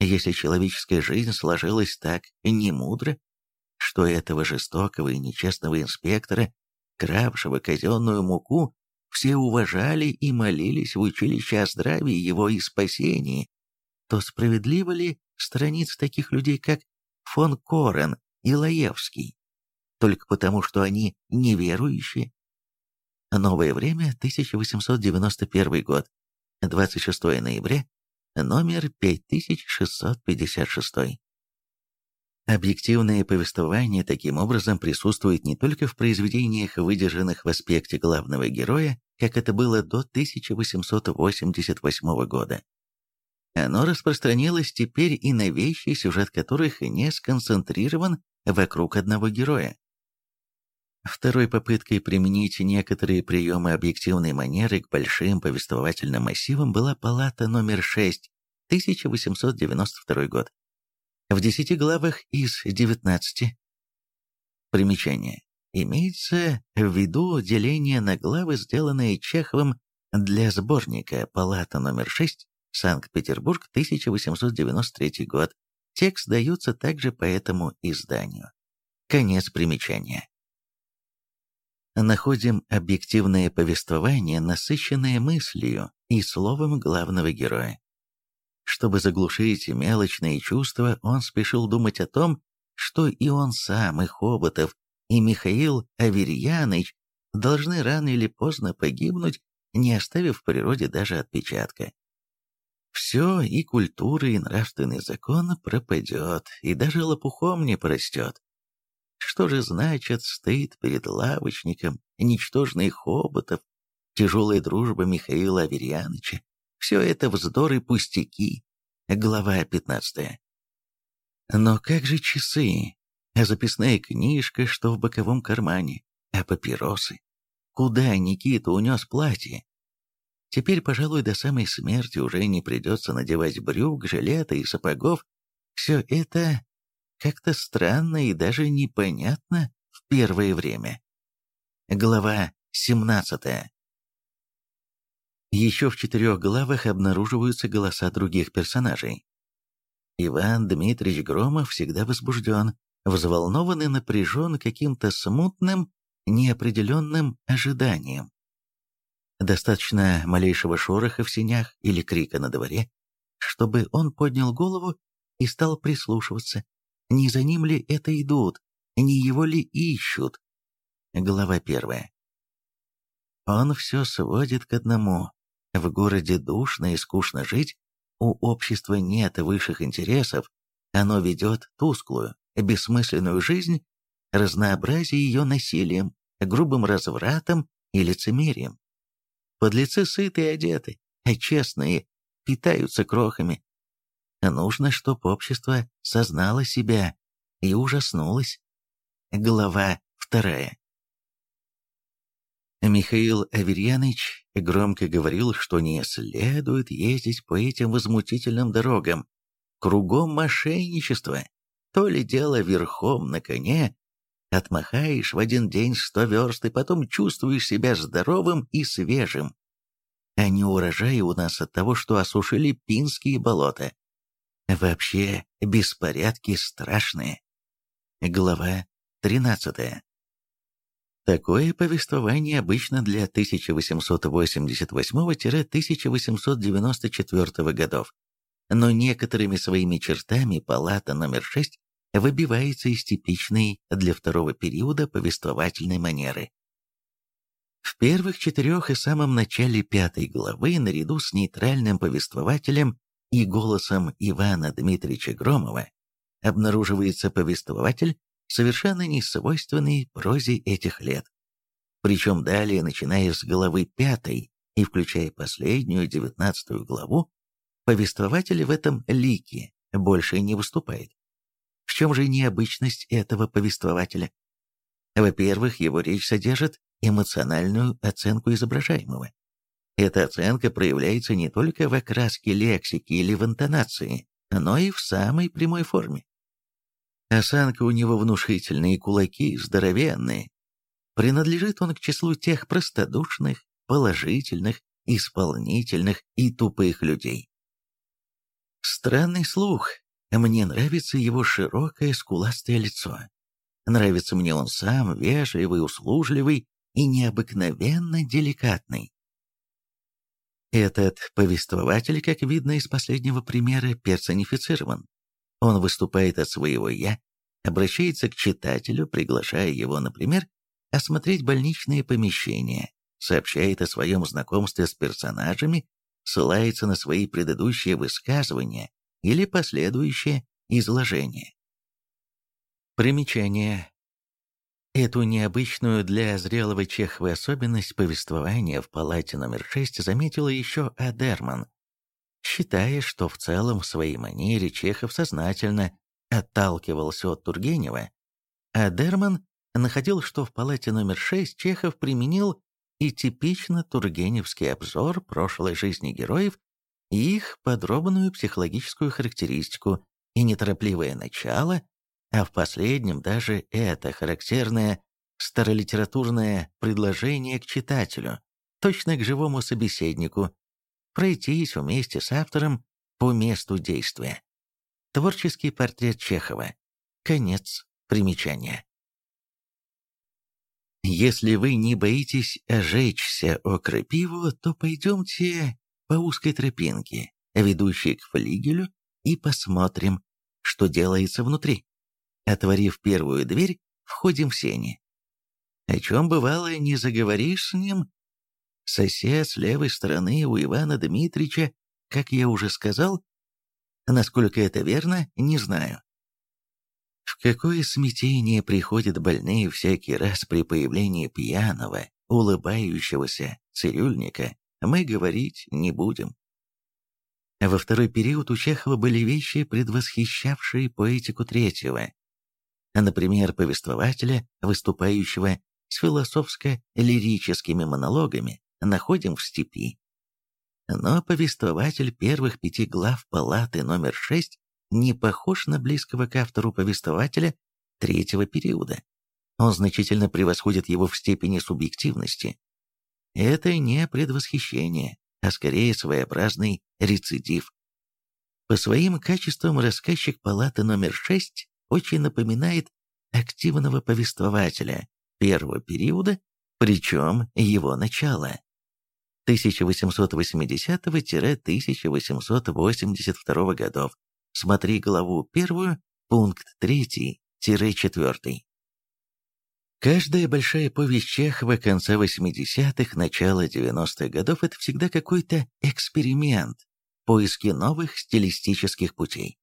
Если человеческая жизнь сложилась так немудро, что этого жестокого и нечестного инспектора кравшего казенную муку, все уважали и молились в училище о здравии его и спасении, то справедливо ли страниц таких людей, как фон Корен и Лаевский, только потому, что они неверующие? Новое время, 1891 год, 26 ноября, номер 5656. Объективное повествование таким образом присутствует не только в произведениях, выдержанных в аспекте главного героя, как это было до 1888 года. Оно распространилось теперь и на вещи, сюжет которых не сконцентрирован вокруг одного героя. Второй попыткой применить некоторые приемы объективной манеры к большим повествовательным массивам была палата номер 6, 1892 год в 10 главах из 19. Примечание. Имеется в виду деление на главы, сделанное Чеховым для сборника «Палата номер 6», Санкт-Петербург, 1893 год. Текст дается также по этому изданию. Конец примечания. Находим объективное повествование, насыщенное мыслью и словом главного героя. Чтобы заглушить мелочные чувства, он спешил думать о том, что и он сам, и Хоботов, и Михаил Аверьяныч должны рано или поздно погибнуть, не оставив в природе даже отпечатка. Все, и культура, и нравственный закон пропадет, и даже лопухом не порастет. Что же значит стыд перед лавочником, ничтожный Хоботов, тяжелая дружба Михаила Аверьяныча? Все это вздор и пустяки. Глава 15. Но как же часы, а записная книжка, что в боковом кармане, а папиросы? Куда Никита унес платье? Теперь, пожалуй, до самой смерти уже не придется надевать брюк, жилета и сапогов. Все это как-то странно и даже непонятно в первое время. Глава 17. Еще в четырех главах обнаруживаются голоса других персонажей. Иван Дмитриевич Громов всегда возбужден, взволнован и напряжен каким-то смутным, неопределенным ожиданием. Достаточно малейшего шороха в сенях или крика на дворе, чтобы он поднял голову и стал прислушиваться, не за ним ли это идут, не его ли ищут. Глава первая. Он все сводит к одному в городе душно и скучно жить, у общества нет высших интересов, оно ведет тусклую, бессмысленную жизнь, разнообразие ее насилием, грубым развратом и лицемерием. Подлецы сыты и одеты, а честные питаются крохами. Нужно, чтоб общество сознало себя и ужаснулось. Глава вторая. Михаил Аверьяныч громко говорил, что не следует ездить по этим возмутительным дорогам. Кругом мошенничество. то ли дело верхом на коне, отмахаешь в один день сто верст и потом чувствуешь себя здоровым и свежим. А не урожай у нас от того, что осушили пинские болота. Вообще, беспорядки страшные. Глава 13. Такое повествование обычно для 1888-1894 годов, но некоторыми своими чертами палата номер 6 выбивается из типичной для второго периода повествовательной манеры. В первых четырех и самом начале пятой главы, наряду с нейтральным повествователем и голосом Ивана Дмитриевича Громова, обнаруживается повествователь, совершенно не свойственный прозе этих лет. Причем далее, начиная с главы пятой и включая последнюю, девятнадцатую главу, повествователь в этом лике больше не выступает. В чем же необычность этого повествователя? Во-первых, его речь содержит эмоциональную оценку изображаемого. Эта оценка проявляется не только в окраске лексики или в интонации, но и в самой прямой форме. Осанка у него внушительные, кулаки здоровенные. Принадлежит он к числу тех простодушных, положительных, исполнительных и тупых людей. Странный слух. Мне нравится его широкое скуластое лицо. Нравится мне он сам, вежливый, услужливый и необыкновенно деликатный. Этот повествователь, как видно из последнего примера, персонифицирован. Он выступает от своего «я», обращается к читателю, приглашая его, например, осмотреть больничные помещения, сообщает о своем знакомстве с персонажами, ссылается на свои предыдущие высказывания или последующее изложение. Примечание. Эту необычную для зрелого Чехова особенность повествования в палате номер 6 заметила еще Адерман, считая, что в целом в своей манере Чехов сознательно отталкивался от Тургенева, а Дерман находил, что в палате номер 6 Чехов применил и типично тургеневский обзор прошлой жизни героев и их подробную психологическую характеристику и неторопливое начало, а в последнем даже это характерное старолитературное предложение к читателю, точно к живому собеседнику, пройтись вместе с автором по месту действия. Творческий портрет Чехова. Конец примечания. Если вы не боитесь ожечься о крапиву, то пойдемте по узкой тропинке, ведущей к флигелю, и посмотрим, что делается внутри. Отворив первую дверь, входим в сени. О чем бывало, не заговоришь с ним, Сосед с левой стороны у Ивана Дмитрича, как я уже сказал, насколько это верно, не знаю. В какое смятение приходят больные всякий раз при появлении пьяного, улыбающегося цирюльника, мы говорить не будем. Во второй период у Чехова были вещи, предвосхищавшие поэтику третьего. Например, повествователя, выступающего с философско-лирическими монологами, находим в степи. Но повествователь первых пяти глав палаты номер шесть не похож на близкого к автору повествователя третьего периода. Он значительно превосходит его в степени субъективности. Это не предвосхищение, а скорее своеобразный рецидив. По своим качествам рассказчик палаты номер шесть очень напоминает активного повествователя первого периода, причем его начало. 1880-1882 годов. Смотри главу 1, пункт 3-4. Каждая большая повесть Чехова конца 80-х, начала 90-х годов – это всегда какой-то эксперимент, поиски новых стилистических путей.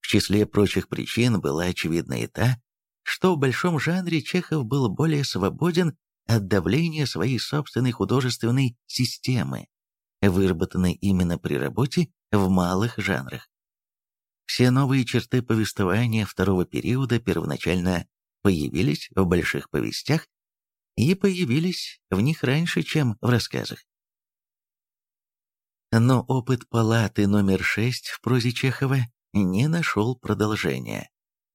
В числе прочих причин была очевидна и та, что в большом жанре Чехов был более свободен от давления своей собственной художественной системы, выработанной именно при работе в малых жанрах. Все новые черты повествования второго периода первоначально появились в больших повестях и появились в них раньше, чем в рассказах. Но опыт палаты номер 6 в прозе Чехова не нашел продолжения.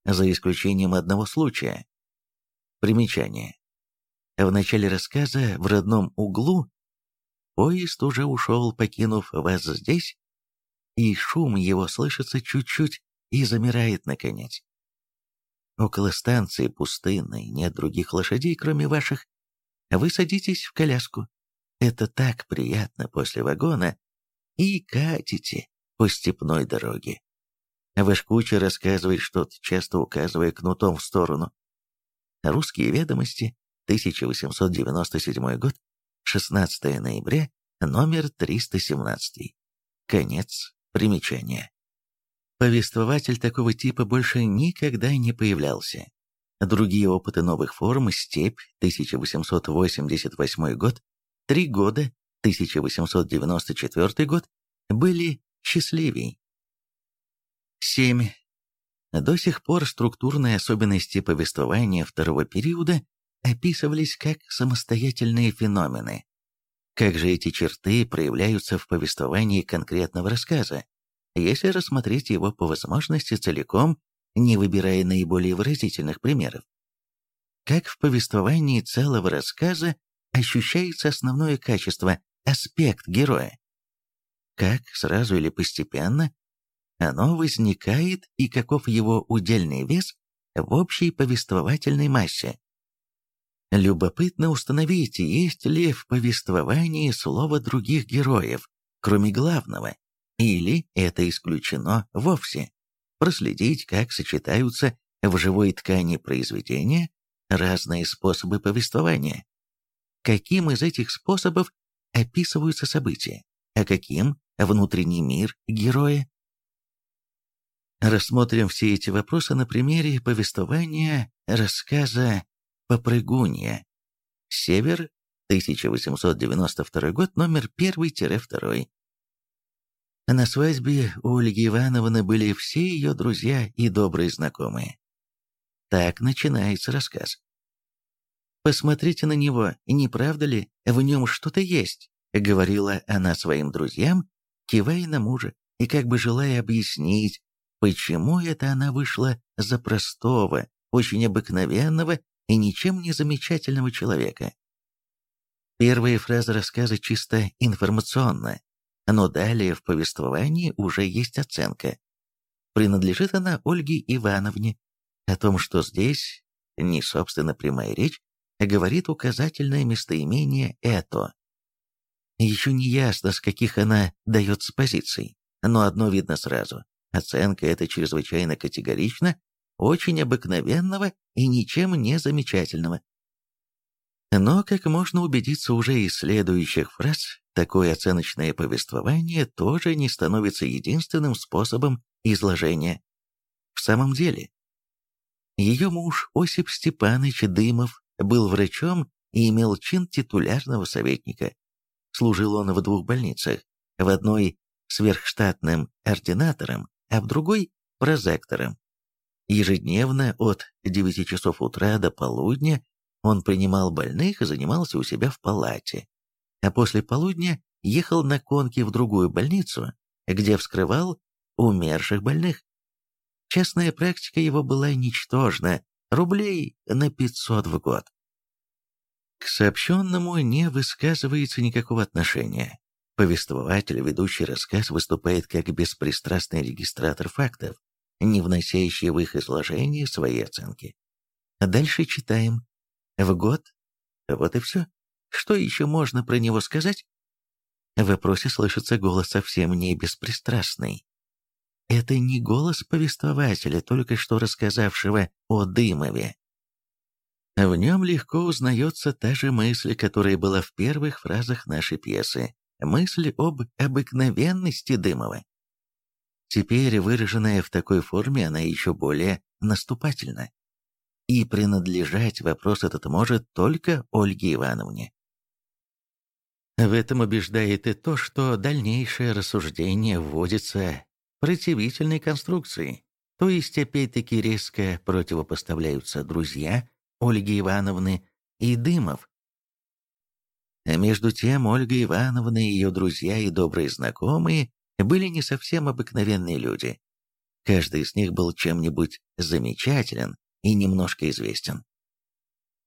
за исключением одного случая. Примечание. В начале рассказа в родном углу поезд уже ушел, покинув вас здесь, и шум его слышится чуть-чуть и замирает наконец. Около станции пустынной, нет других лошадей, кроме ваших. Вы садитесь в коляску. Это так приятно после вагона. И катите по степной дороге. Ваш кучер рассказывает что-то, часто указывая кнутом в сторону. Русские ведомости, 1897 год, 16 ноября, номер 317. Конец примечания. Повествователь такого типа больше никогда не появлялся. Другие опыты новых форм «Степь», 1888 год, «Три года», 1894 год, были счастливей. 7. До сих пор структурные особенности повествования второго периода описывались как самостоятельные феномены. Как же эти черты проявляются в повествовании конкретного рассказа? если рассмотреть его по возможности целиком, не выбирая наиболее выразительных примеров. Как в повествовании целого рассказа ощущается основное качество, аспект героя? Как, сразу или постепенно, оно возникает и каков его удельный вес в общей повествовательной массе? Любопытно установить, есть ли в повествовании слово других героев, кроме главного, или это исключено вовсе. Проследить, как сочетаются в живой ткани произведения разные способы повествования. Каким из этих способов описываются события, а каким внутренний мир героя? Рассмотрим все эти вопросы на примере повествования рассказа «Попрыгунья». Север, 1892 год, номер 1-2. На свадьбе у Ольги Ивановны были все ее друзья и добрые знакомые. Так начинается рассказ. «Посмотрите на него, не правда ли, в нем что-то есть?» — говорила она своим друзьям, кивая на мужа и как бы желая объяснить, почему это она вышла за простого, очень обыкновенного и ничем не замечательного человека. Первая фраза рассказа чисто информационная но далее в повествовании уже есть оценка. Принадлежит она Ольге Ивановне. О том, что здесь не собственно прямая речь, а говорит указательное местоимение «это». Еще не ясно, с каких она дает с позиций, но одно видно сразу. Оценка эта чрезвычайно категорична, очень обыкновенного и ничем не замечательного. Но, как можно убедиться уже из следующих фраз, такое оценочное повествование тоже не становится единственным способом изложения. В самом деле, ее муж Осип Степанович Дымов был врачом и имел чин титулярного советника. Служил он в двух больницах, в одной сверхштатным ординатором, а в другой – прозектором. Ежедневно от 9 часов утра до полудня он принимал больных и занимался у себя в палате, а после полудня ехал на конке в другую больницу, где вскрывал умерших больных. Частная практика его была ничтожна, рублей на 500 в год. К сообщенному не высказывается никакого отношения. Повествователь, ведущий рассказ, выступает как беспристрастный регистратор фактов, не вносящий в их изложение свои оценки. Дальше читаем. В год? Вот и все. Что еще можно про него сказать? В вопросе слышится голос совсем не беспристрастный. Это не голос повествователя, только что рассказавшего о Дымове. В нем легко узнается та же мысль, которая была в первых фразах нашей пьесы, мысль об обыкновенности Дымова. Теперь, выраженная в такой форме, она еще более наступательна и принадлежать вопрос этот может только Ольге Ивановне. В этом убеждает и то, что дальнейшее рассуждение вводится противительной конструкцией, то есть опять-таки резко противопоставляются друзья Ольги Ивановны и Дымов. А между тем Ольга Ивановна и ее друзья и добрые знакомые были не совсем обыкновенные люди. Каждый из них был чем-нибудь замечателен и немножко известен.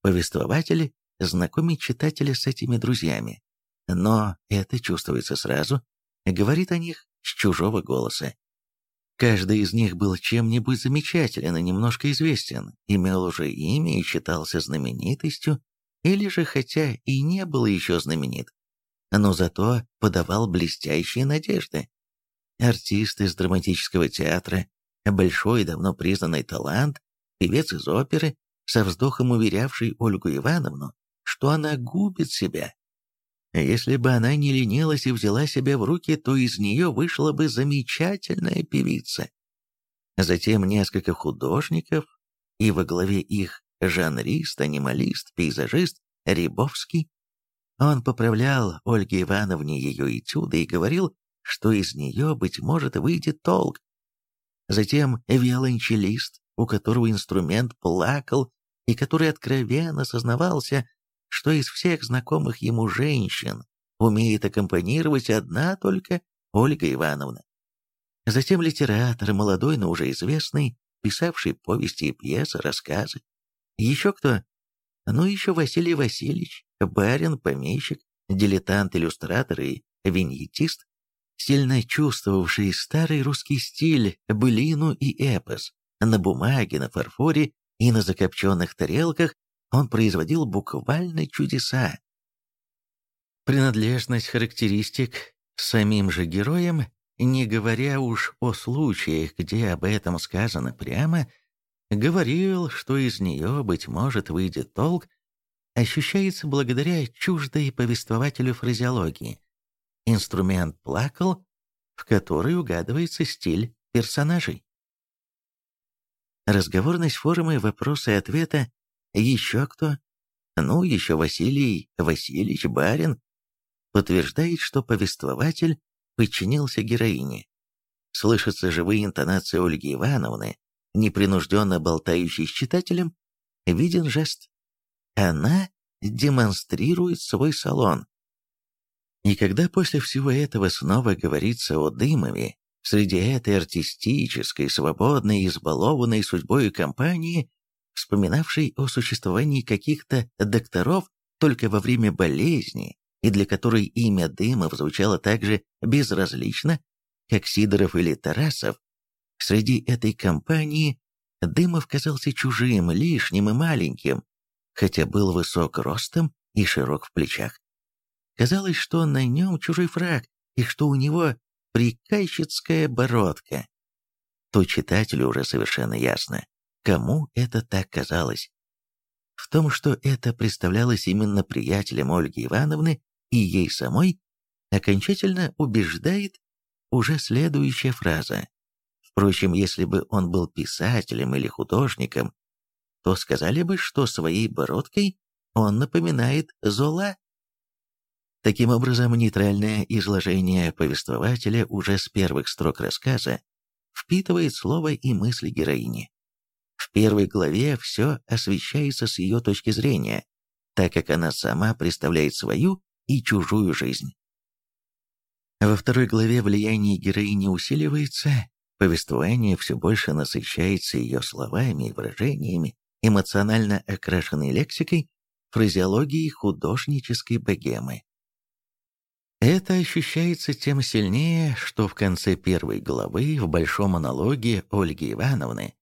Повествователь знакомит читателя с этими друзьями, но это чувствуется сразу, говорит о них с чужого голоса. Каждый из них был чем-нибудь замечателен и немножко известен, имел уже имя и считался знаменитостью, или же, хотя и не был еще знаменит, но зато подавал блестящие надежды. Артист из драматического театра, большой давно признанный талант, певец из оперы, со вздохом уверявший Ольгу Ивановну, что она губит себя. Если бы она не ленилась и взяла себя в руки, то из нее вышла бы замечательная певица. Затем несколько художников, и во главе их жанрист, анималист, пейзажист Рябовский. Он поправлял Ольге Ивановне ее этюды и говорил, что из нее, быть может, выйдет толк. Затем виолончелист, у которого инструмент плакал и который откровенно сознавался, что из всех знакомых ему женщин умеет аккомпанировать одна только Ольга Ивановна. Затем литератор, молодой, но уже известный, писавший повести и пьесы, рассказы. Еще кто? Ну, еще Василий Васильевич, барин, помещик, дилетант-иллюстратор и виньетист, сильно чувствовавший старый русский стиль, былину и эпос. На бумаге, на фарфоре и на закопченных тарелках он производил буквально чудеса. Принадлежность характеристик самим же героям, не говоря уж о случаях, где об этом сказано прямо, говорил, что из нее, быть может, выйдет толк, ощущается благодаря чуждой повествователю фразеологии. Инструмент плакал, в которой угадывается стиль персонажей. Разговорность формы вопроса и ответа «Еще кто?» Ну, еще Василий Васильевич Барин подтверждает, что повествователь подчинился героине. Слышатся живые интонации Ольги Ивановны, непринужденно болтающей с читателем, виден жест. Она демонстрирует свой салон. И когда после всего этого снова говорится о Дымове, среди этой артистической, свободной, избалованной судьбой компании, вспоминавшей о существовании каких-то докторов только во время болезни, и для которой имя Дымов звучало так же безразлично, как Сидоров или Тарасов, среди этой компании Дымов казался чужим, лишним и маленьким, хотя был высок ростом и широк в плечах. Казалось, что на нем чужой фраг, и что у него приказчицкая бородка. То читателю уже совершенно ясно, кому это так казалось. В том, что это представлялось именно приятелем Ольги Ивановны и ей самой, окончательно убеждает уже следующая фраза. Впрочем, если бы он был писателем или художником, то сказали бы, что своей бородкой он напоминает Зола. Таким образом, нейтральное изложение повествователя уже с первых строк рассказа впитывает слово и мысли героини. В первой главе все освещается с ее точки зрения, так как она сама представляет свою и чужую жизнь. Во второй главе влияние героини усиливается, повествование все больше насыщается ее словами и выражениями, эмоционально окрашенной лексикой, фразеологией художнической богемы. Это ощущается тем сильнее, что в конце первой главы в большом монологе Ольги Ивановны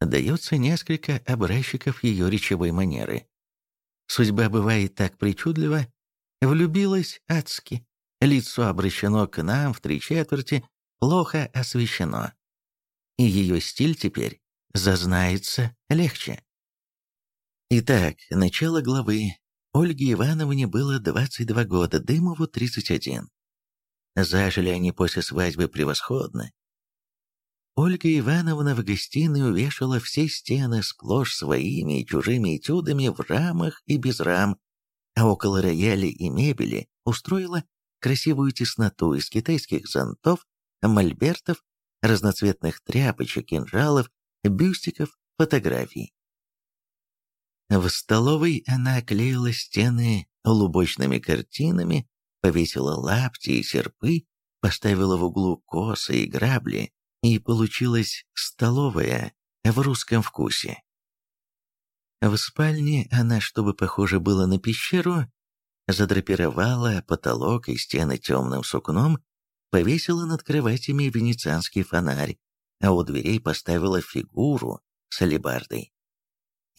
дается несколько образчиков ее речевой манеры. Судьба бывает так причудлива, влюбилась адски, лицо обращено к нам в три четверти, плохо освещено. И ее стиль теперь зазнается легче. Итак, начало главы. Ольге Ивановне было 22 года, Дымову 31. Зажили они после свадьбы превосходно. Ольга Ивановна в гостиной увешала все стены сплошь своими и чужими этюдами в рамах и без рам, а около рояля и мебели устроила красивую тесноту из китайских зонтов, мольбертов, разноцветных тряпочек, кинжалов, бюстиков, фотографий. В столовой она оклеила стены лубочными картинами, повесила лапти и серпы, поставила в углу косы и грабли, И получилась столовая в русском вкусе. В спальне она, чтобы похоже было на пещеру, задрапировала потолок и стены темным сукном, повесила над кроватями венецианский фонарь, а у дверей поставила фигуру с алебардой.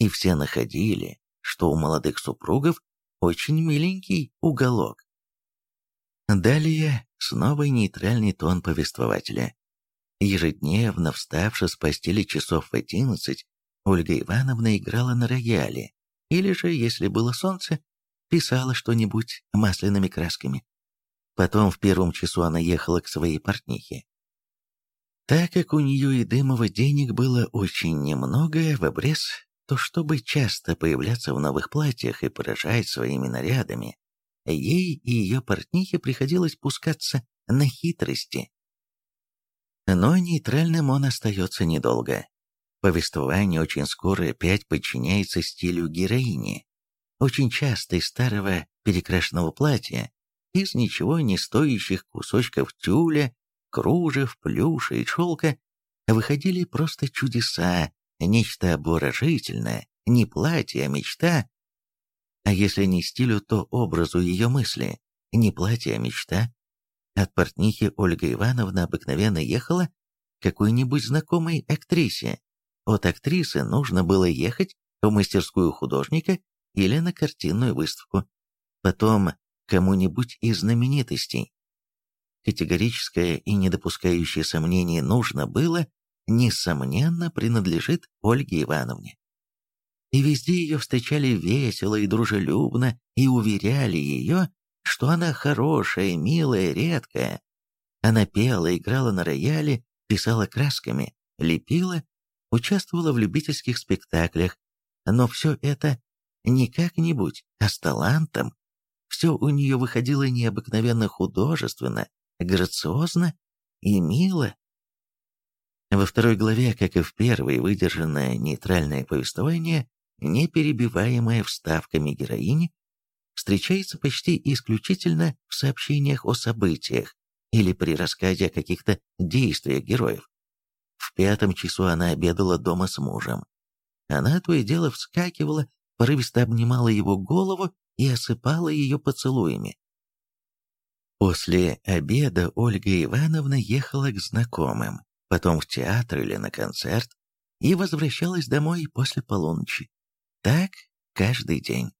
И все находили, что у молодых супругов очень миленький уголок. Далее снова нейтральный тон повествователя. Ежедневно вставши с постели часов в одиннадцать, Ольга Ивановна играла на рояле, или же, если было солнце, писала что-нибудь масляными красками. Потом в первом часу она ехала к своей портнихе. Так как у нее и Дымова денег было очень немного в обрез, то чтобы часто появляться в новых платьях и поражать своими нарядами, ей и ее портнихе приходилось пускаться на хитрости. Но нейтральным он остается недолго. Повествование очень скоро опять подчиняется стилю героини, очень часто из старого перекрашенного платья, из ничего не стоящих кусочков тюля, кружев, плюша и шелка выходили просто чудеса, нечто обворожительное, не платье, а мечта. А если не стилю, то образу ее мысли, не платье, а мечта. От портнихи Ольга Ивановна обыкновенно ехала какой-нибудь знакомой актрисе, от актрисы нужно было ехать в мастерскую художника или на картинную выставку, потом кому-нибудь из знаменитостей. Категорическое и не допускающее сомнений нужно было, несомненно, принадлежит Ольге Ивановне. И везде ее встречали весело и дружелюбно и уверяли ее, что она хорошая, милая, редкая. Она пела, играла на рояле, писала красками, лепила участвовала в любительских спектаклях, но все это не как-нибудь, а с талантом. Все у нее выходило необыкновенно художественно, грациозно и мило. Во второй главе, как и в первой, выдержанное нейтральное повествование, не перебиваемое вставками героини, встречается почти исключительно в сообщениях о событиях или при рассказе о каких-то действиях героев. В пятом часу она обедала дома с мужем. Она то и дело вскакивала, порывисто обнимала его голову и осыпала ее поцелуями. После обеда Ольга Ивановна ехала к знакомым, потом в театр или на концерт, и возвращалась домой после полуночи. Так каждый день.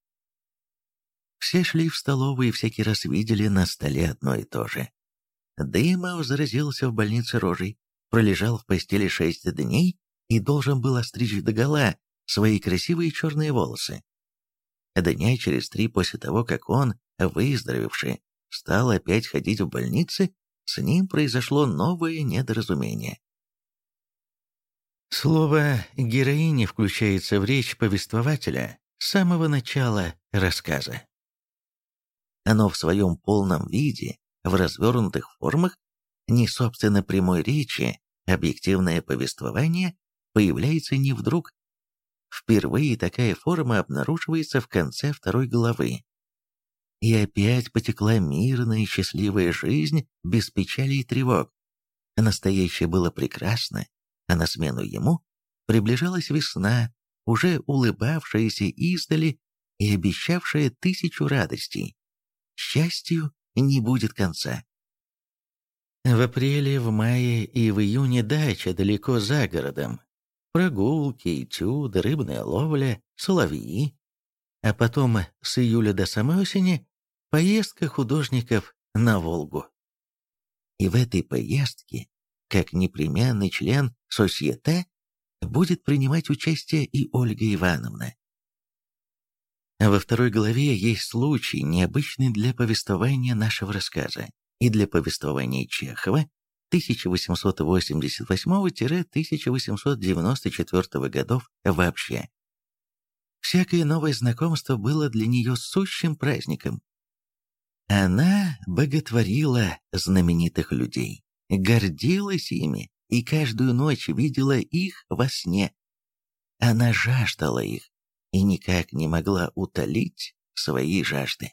Все шли в столовую и всякий раз видели на столе одно и то же. Дымов заразился в больнице рожей пролежал в постели шесть дней и должен был остричь догола свои красивые черные волосы. Дня через три после того, как он, выздоровевший, стал опять ходить в больнице, с ним произошло новое недоразумение. Слово «героиня» включается в речь повествователя с самого начала рассказа. Оно в своем полном виде, в развернутых формах, не собственно прямой речи, Объективное повествование появляется не вдруг. Впервые такая форма обнаруживается в конце второй главы. И опять потекла мирная и счастливая жизнь без печали и тревог. Настоящее было прекрасно, а на смену ему приближалась весна, уже улыбавшаяся издали и обещавшая тысячу радостей. Счастью не будет конца. В апреле, в мае и в июне дача далеко за городом. Прогулки, этюды, рыбная ловля, соловьи. А потом с июля до самой осени поездка художников на Волгу. И в этой поездке, как непременный член Сосьете, будет принимать участие и Ольга Ивановна. Во второй главе есть случай, необычный для повествования нашего рассказа и для повествования Чехова 1888-1894 годов вообще. Всякое новое знакомство было для нее сущим праздником. Она боготворила знаменитых людей, гордилась ими и каждую ночь видела их во сне. Она жаждала их и никак не могла утолить свои жажды.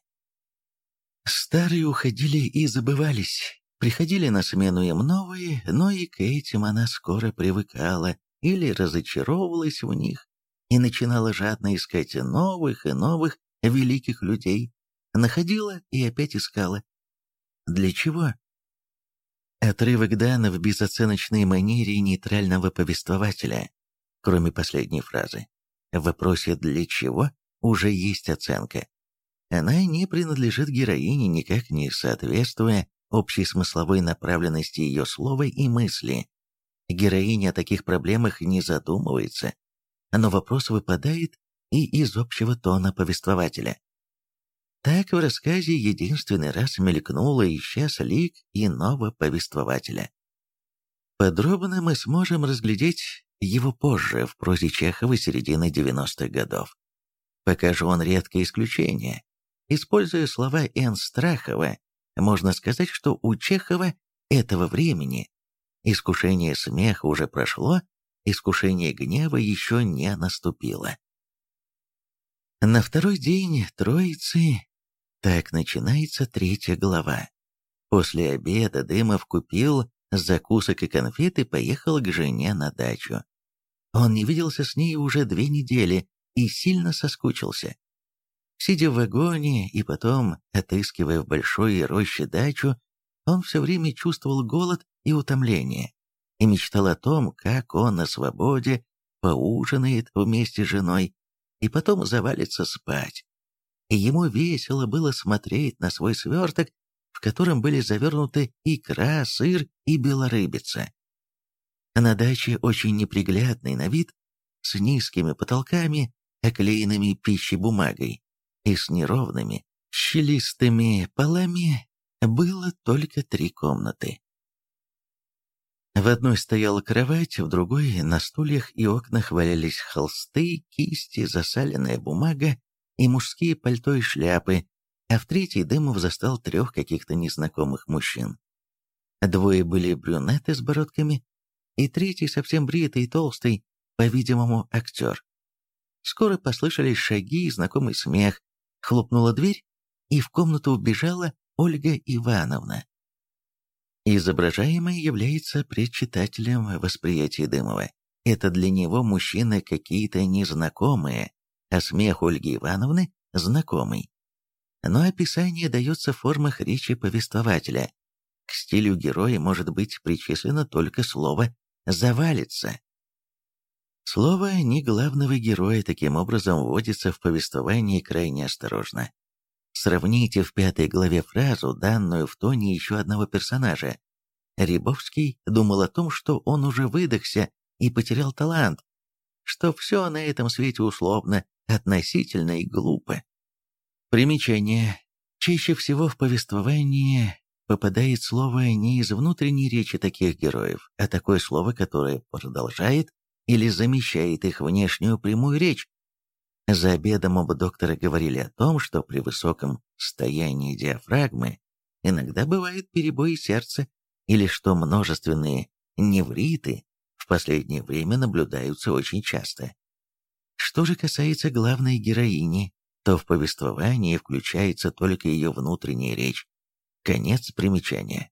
Старые уходили и забывались, Приходили на смену им новые, но и к этим она скоро привыкала или разочаровывалась в них и начинала жадно искать новых и новых великих людей, находила и опять искала. Для чего? Отрывок дан в безоценочной манере нейтрального повествователя, кроме последней фразы. В вопросе «для чего» уже есть оценка. Она не принадлежит героине, никак не соответствуя общей смысловой направленности ее слова и мысли. Героиня о таких проблемах не задумывается, но вопрос выпадает и из общего тона повествователя. Так в рассказе единственный раз мелькнуло и исчез лик иного повествователя. Подробно мы сможем разглядеть его позже, в прозе Чехова середины 90-х годов. Пока же он редкое исключение. Используя слова Н. Страхова, можно сказать, что у Чехова этого времени искушение смеха уже прошло, искушение гнева еще не наступило. На второй день Троицы так начинается третья глава. После обеда Дымов купил закусок и конфеты и поехал к жене на дачу. Он не виделся с ней уже две недели и сильно соскучился. Сидя в вагоне и потом отыскивая в большой роще дачу, он все время чувствовал голод и утомление и мечтал о том, как он на свободе поужинает вместе с женой и потом завалится спать и ему весело было смотреть на свой сверток, в котором были завернуты икра, сыр и белорыбица. На даче очень неприглядный на вид, с низкими потолками, оклеенными пищебумагой, и с неровными, щелистыми полами было только три комнаты. В одной стояла кровать, в другой на стульях и окнах валялись холсты, кисти, засаленная бумага и мужские пальто и шляпы, а в третий Дымов застал трех каких-то незнакомых мужчин. Двое были брюнеты с бородками, и третий, совсем бритый и толстый, по-видимому, актер. Скоро послышались шаги и знакомый смех, хлопнула дверь, и в комнату убежала Ольга Ивановна. Изображаемое является пред читателем восприятия Дымова. Это для него мужчины какие-то незнакомые, а смех Ольги Ивановны знакомый. Но описание дается в формах речи повествователя. К стилю героя может быть причислено только слово «завалится». Слово «не главного героя» таким образом вводится в повествование крайне осторожно. Сравните в пятой главе фразу, данную в тоне еще одного персонажа. Рябовский думал о том, что он уже выдохся и потерял талант, что все на этом свете условно, относительно и глупо. Примечание. Чаще всего в повествовании попадает слово не из внутренней речи таких героев, а такое слово, которое продолжает или замещает их внешнюю прямую речь. За обедом оба доктора говорили о том, что при высоком состоянии диафрагмы иногда бывает перебой сердца, или что множественные невриты в последнее время наблюдаются очень часто. Что же касается главной героини, то в повествовании включается только ее внутренняя речь. Конец примечания.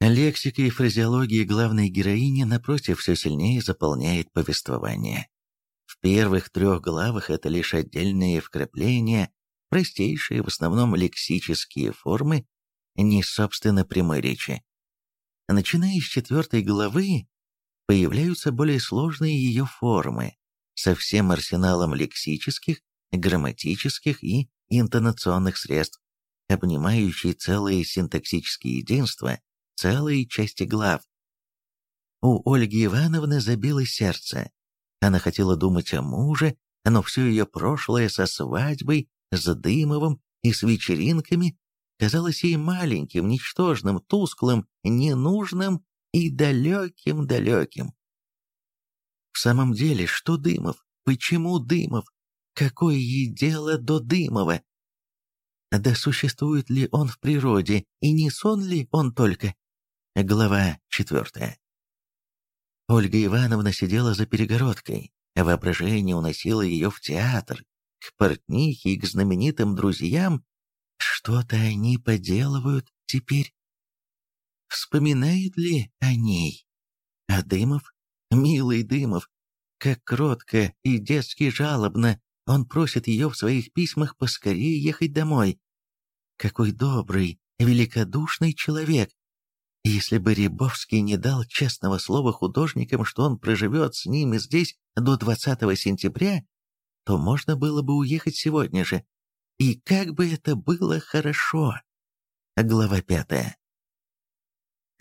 Лексика и фразеология главной героини, напротив, все сильнее заполняет повествование. В первых трех главах это лишь отдельные вкрапления, простейшие, в основном лексические формы, не собственно прямой речи. Начиная с четвертой главы, появляются более сложные ее формы, со всем арсеналом лексических, грамматических и интонационных средств, обнимающий целые синтаксические единства, целые части глав. У Ольги Ивановны забилось сердце. Она хотела думать о муже, но все ее прошлое со свадьбой, с Дымовым и с вечеринками казалось ей маленьким, ничтожным, тусклым, ненужным и далеким-далеким. В самом деле, что Дымов? Почему Дымов? Какое ей дело до Дымова? Да существует ли он в природе, и не сон ли он только? Глава четвертая. Ольга Ивановна сидела за перегородкой. Воображение уносило ее в театр, к портнихе и к знаменитым друзьям. Что-то они поделывают теперь. вспоминает ли о ней? А Дымов, милый Дымов, как кротко и детски жалобно он просит ее в своих письмах поскорее ехать домой. Какой добрый, великодушный человек. Если бы Рябовский не дал честного слова художникам, что он проживет с ними здесь до 20 сентября, то можно было бы уехать сегодня же. И как бы это было хорошо. Глава пятая.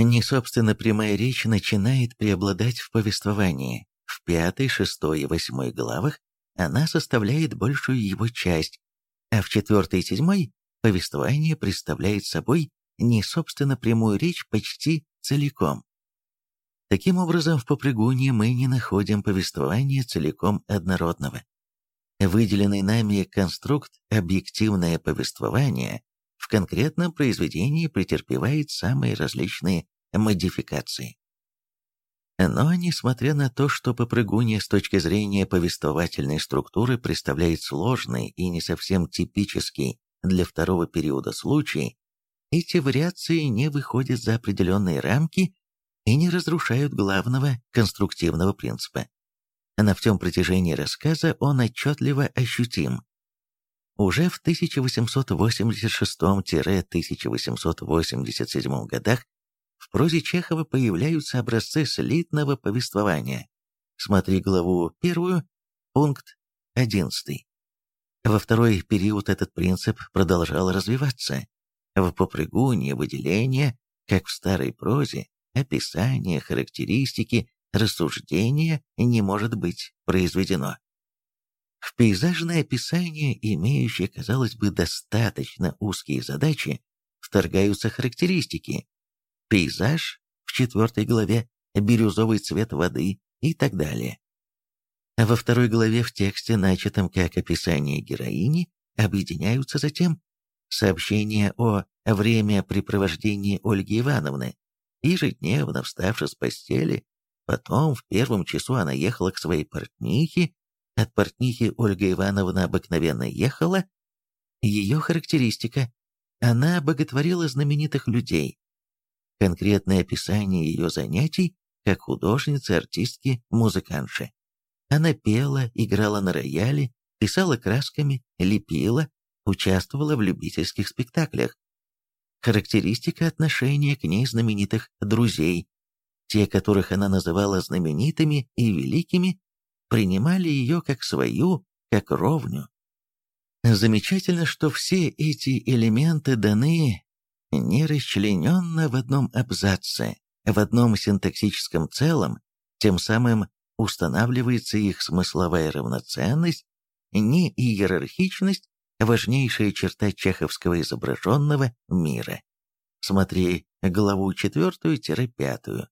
Не собственно прямая речь начинает преобладать в повествовании. В пятой, шестой и восьмой главах она составляет большую его часть, а в четвертой и седьмой повествование представляет собой не собственно прямую речь почти целиком. Таким образом, в «Попрыгуне» мы не находим повествования целиком однородного. Выделенный нами конструкт «объективное повествование» конкретном произведении претерпевает самые различные модификации. Но, несмотря на то, что попрыгунья с точки зрения повествовательной структуры представляет сложный и не совсем типический для второго периода случай, эти вариации не выходят за определенные рамки и не разрушают главного конструктивного принципа. На всем протяжении рассказа он отчетливо ощутим. Уже в 1886-1887 годах в прозе Чехова появляются образцы слитного повествования. Смотри главу первую, пункт 11. Во второй период этот принцип продолжал развиваться. В попрыгуне выделение, как в старой прозе, описание, характеристики, рассуждения не может быть произведено. В пейзажное описание, имеющее, казалось бы, достаточно узкие задачи, вторгаются характеристики. Пейзаж в четвертой главе, бирюзовый цвет воды и так далее. А во второй главе в тексте, начатом как описание героини, объединяются затем сообщения о времяпрепровождении Ольги Ивановны, ежедневно вставши с постели, потом в первом часу она ехала к своей портнихе, от портнихи Ольга Ивановна обыкновенно ехала, ее характеристика – она боготворила знаменитых людей. Конкретное описание ее занятий как художницы, артистки, музыкантши. Она пела, играла на рояле, писала красками, лепила, участвовала в любительских спектаклях. Характеристика отношения к ней знаменитых друзей. Те, которых она называла знаменитыми и великими, принимали ее как свою, как ровню. Замечательно, что все эти элементы даны не расчлененно в одном абзаце, в одном синтаксическом целом, тем самым устанавливается их смысловая равноценность, не иерархичность, важнейшая черта чеховского изображенного мира. Смотри главу 4-5.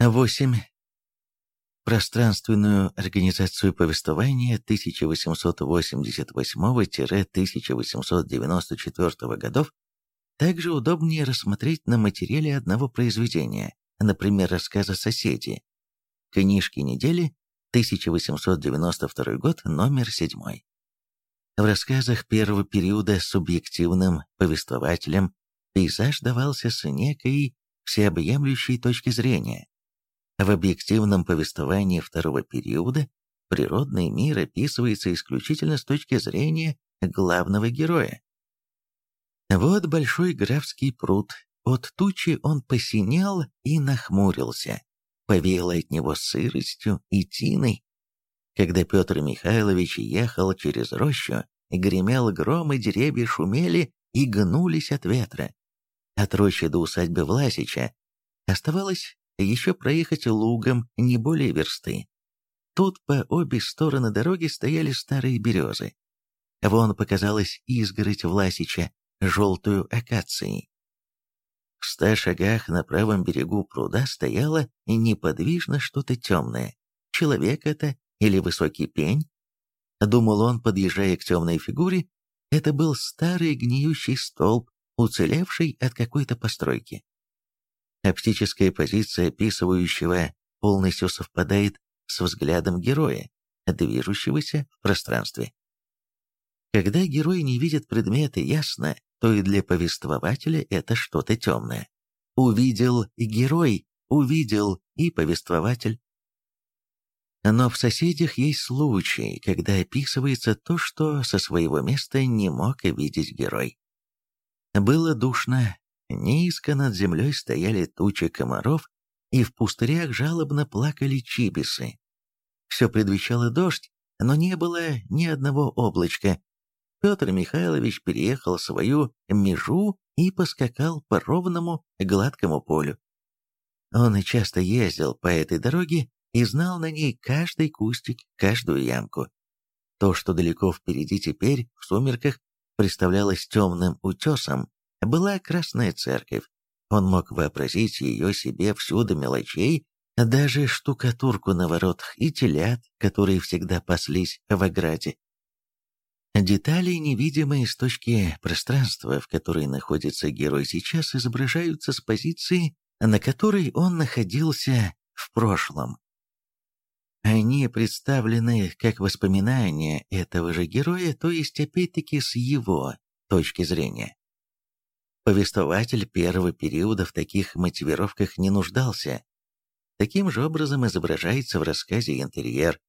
8. Пространственную организацию повествования 1888-1894 годов также удобнее рассмотреть на материале одного произведения, например, рассказа «Соседи», Книжки недели, 1892 год, номер 7. В рассказах первого периода субъективным повествователем пейзаж давался с некой всеобъемлющей точки зрения. В объективном повествовании второго периода природный мир описывается исключительно с точки зрения главного героя. Вот большой графский пруд, от тучи он посинел и нахмурился повеяло от него сыростью и тиной. Когда Петр Михайлович ехал через рощу, гремел гром, и деревья шумели и гнулись от ветра. От рощи до усадьбы Власича оставалось еще проехать лугом не более версты. Тут по обе стороны дороги стояли старые березы. Вон показалась изгородь Власича, желтую акацией. В ста шагах на правом берегу пруда стояло неподвижно что-то темное. Человек это или высокий пень? Думал он, подъезжая к темной фигуре, это был старый гниющий столб, уцелевший от какой-то постройки. Оптическая позиция описывающего полностью совпадает с взглядом героя, движущегося в пространстве. Когда герой не видит предметы ясно, то и для повествователя это что-то темное. увидел и герой, увидел и повествователь. Но в «Соседях» есть случай, когда описывается то, что со своего места не мог видеть герой. Было душно, низко над землей стояли тучи комаров, и в пустырях жалобно плакали чибисы. Все предвещало дождь, но не было ни одного облачка. Петр Михайлович переехал свою межу и поскакал по ровному гладкому полю. Он часто ездил по этой дороге и знал на ней каждый кустик, каждую ямку. То, что далеко впереди теперь, в сумерках, представлялось темным утесом, была Красная Церковь. Он мог вообразить ее себе всюду мелочей, даже штукатурку на воротах и телят, которые всегда паслись в ограде. Детали, невидимые с точки пространства, в которой находится герой сейчас, изображаются с позиции, на которой он находился в прошлом. Они представлены как воспоминания этого же героя, то есть опять-таки с его точки зрения. Повествователь первого периода в таких мотивировках не нуждался. Таким же образом изображается в рассказе интерьер.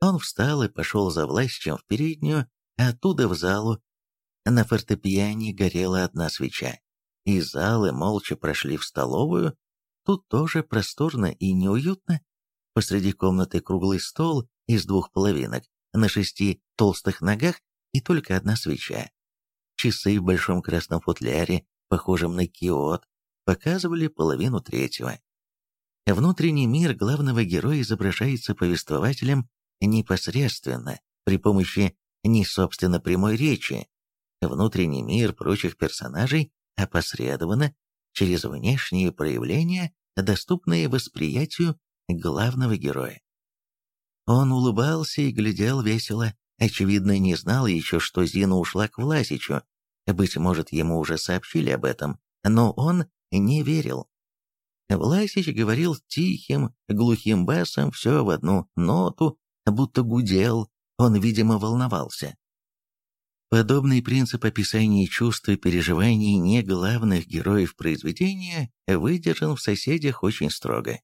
Он встал и пошел за властью в переднюю, а оттуда в залу. На фортепиане горела одна свеча. Из залы молча прошли в столовую. Тут тоже просторно и неуютно, Посреди комнаты круглый стол из двух половинок, на шести толстых ногах и только одна свеча. Часы в большом красном футляре, похожем на киот, показывали половину третьего. Внутренний мир главного героя изображается повествователем непосредственно, при помощи не собственно прямой речи. Внутренний мир прочих персонажей опосредованно через внешние проявления, доступные восприятию главного героя. Он улыбался и глядел весело, очевидно, не знал еще, что Зина ушла к Власичу. Быть может, ему уже сообщили об этом, но он не верил. Власич говорил тихим, глухим басом все в одну ноту, будто гудел, он, видимо, волновался. Подобный принцип описания чувств и переживаний не главных героев произведения выдержан в «Соседях» очень строго.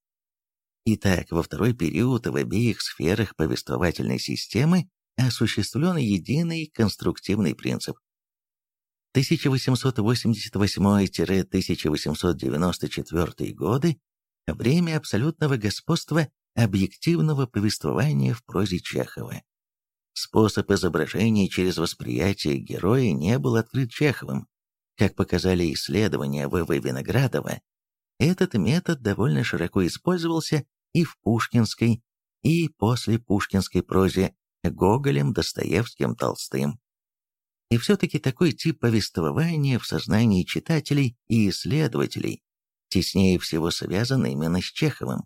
Итак, во второй период в обеих сферах повествовательной системы осуществлен единый конструктивный принцип. 1888-1894 годы – время абсолютного господства объективного повествования в прозе Чехова. Способ изображения через восприятие героя не был открыт Чеховым. Как показали исследования В.В. Виноградова, этот метод довольно широко использовался и в пушкинской, и после пушкинской прозе Гоголем, Достоевским, Толстым. И все-таки такой тип повествования в сознании читателей и исследователей теснее всего связан именно с Чеховым.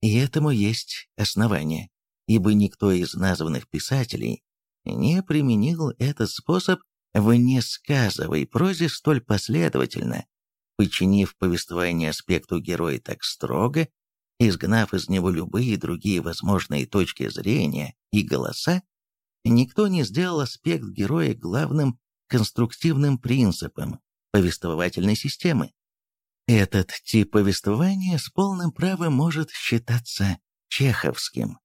И этому есть основание, ибо никто из названных писателей не применил этот способ в несказовой прозе столь последовательно, подчинив повествование аспекту героя так строго, изгнав из него любые другие возможные точки зрения и голоса, никто не сделал аспект героя главным конструктивным принципом повествовательной системы. Этот тип повествования с полным правом может считаться чеховским.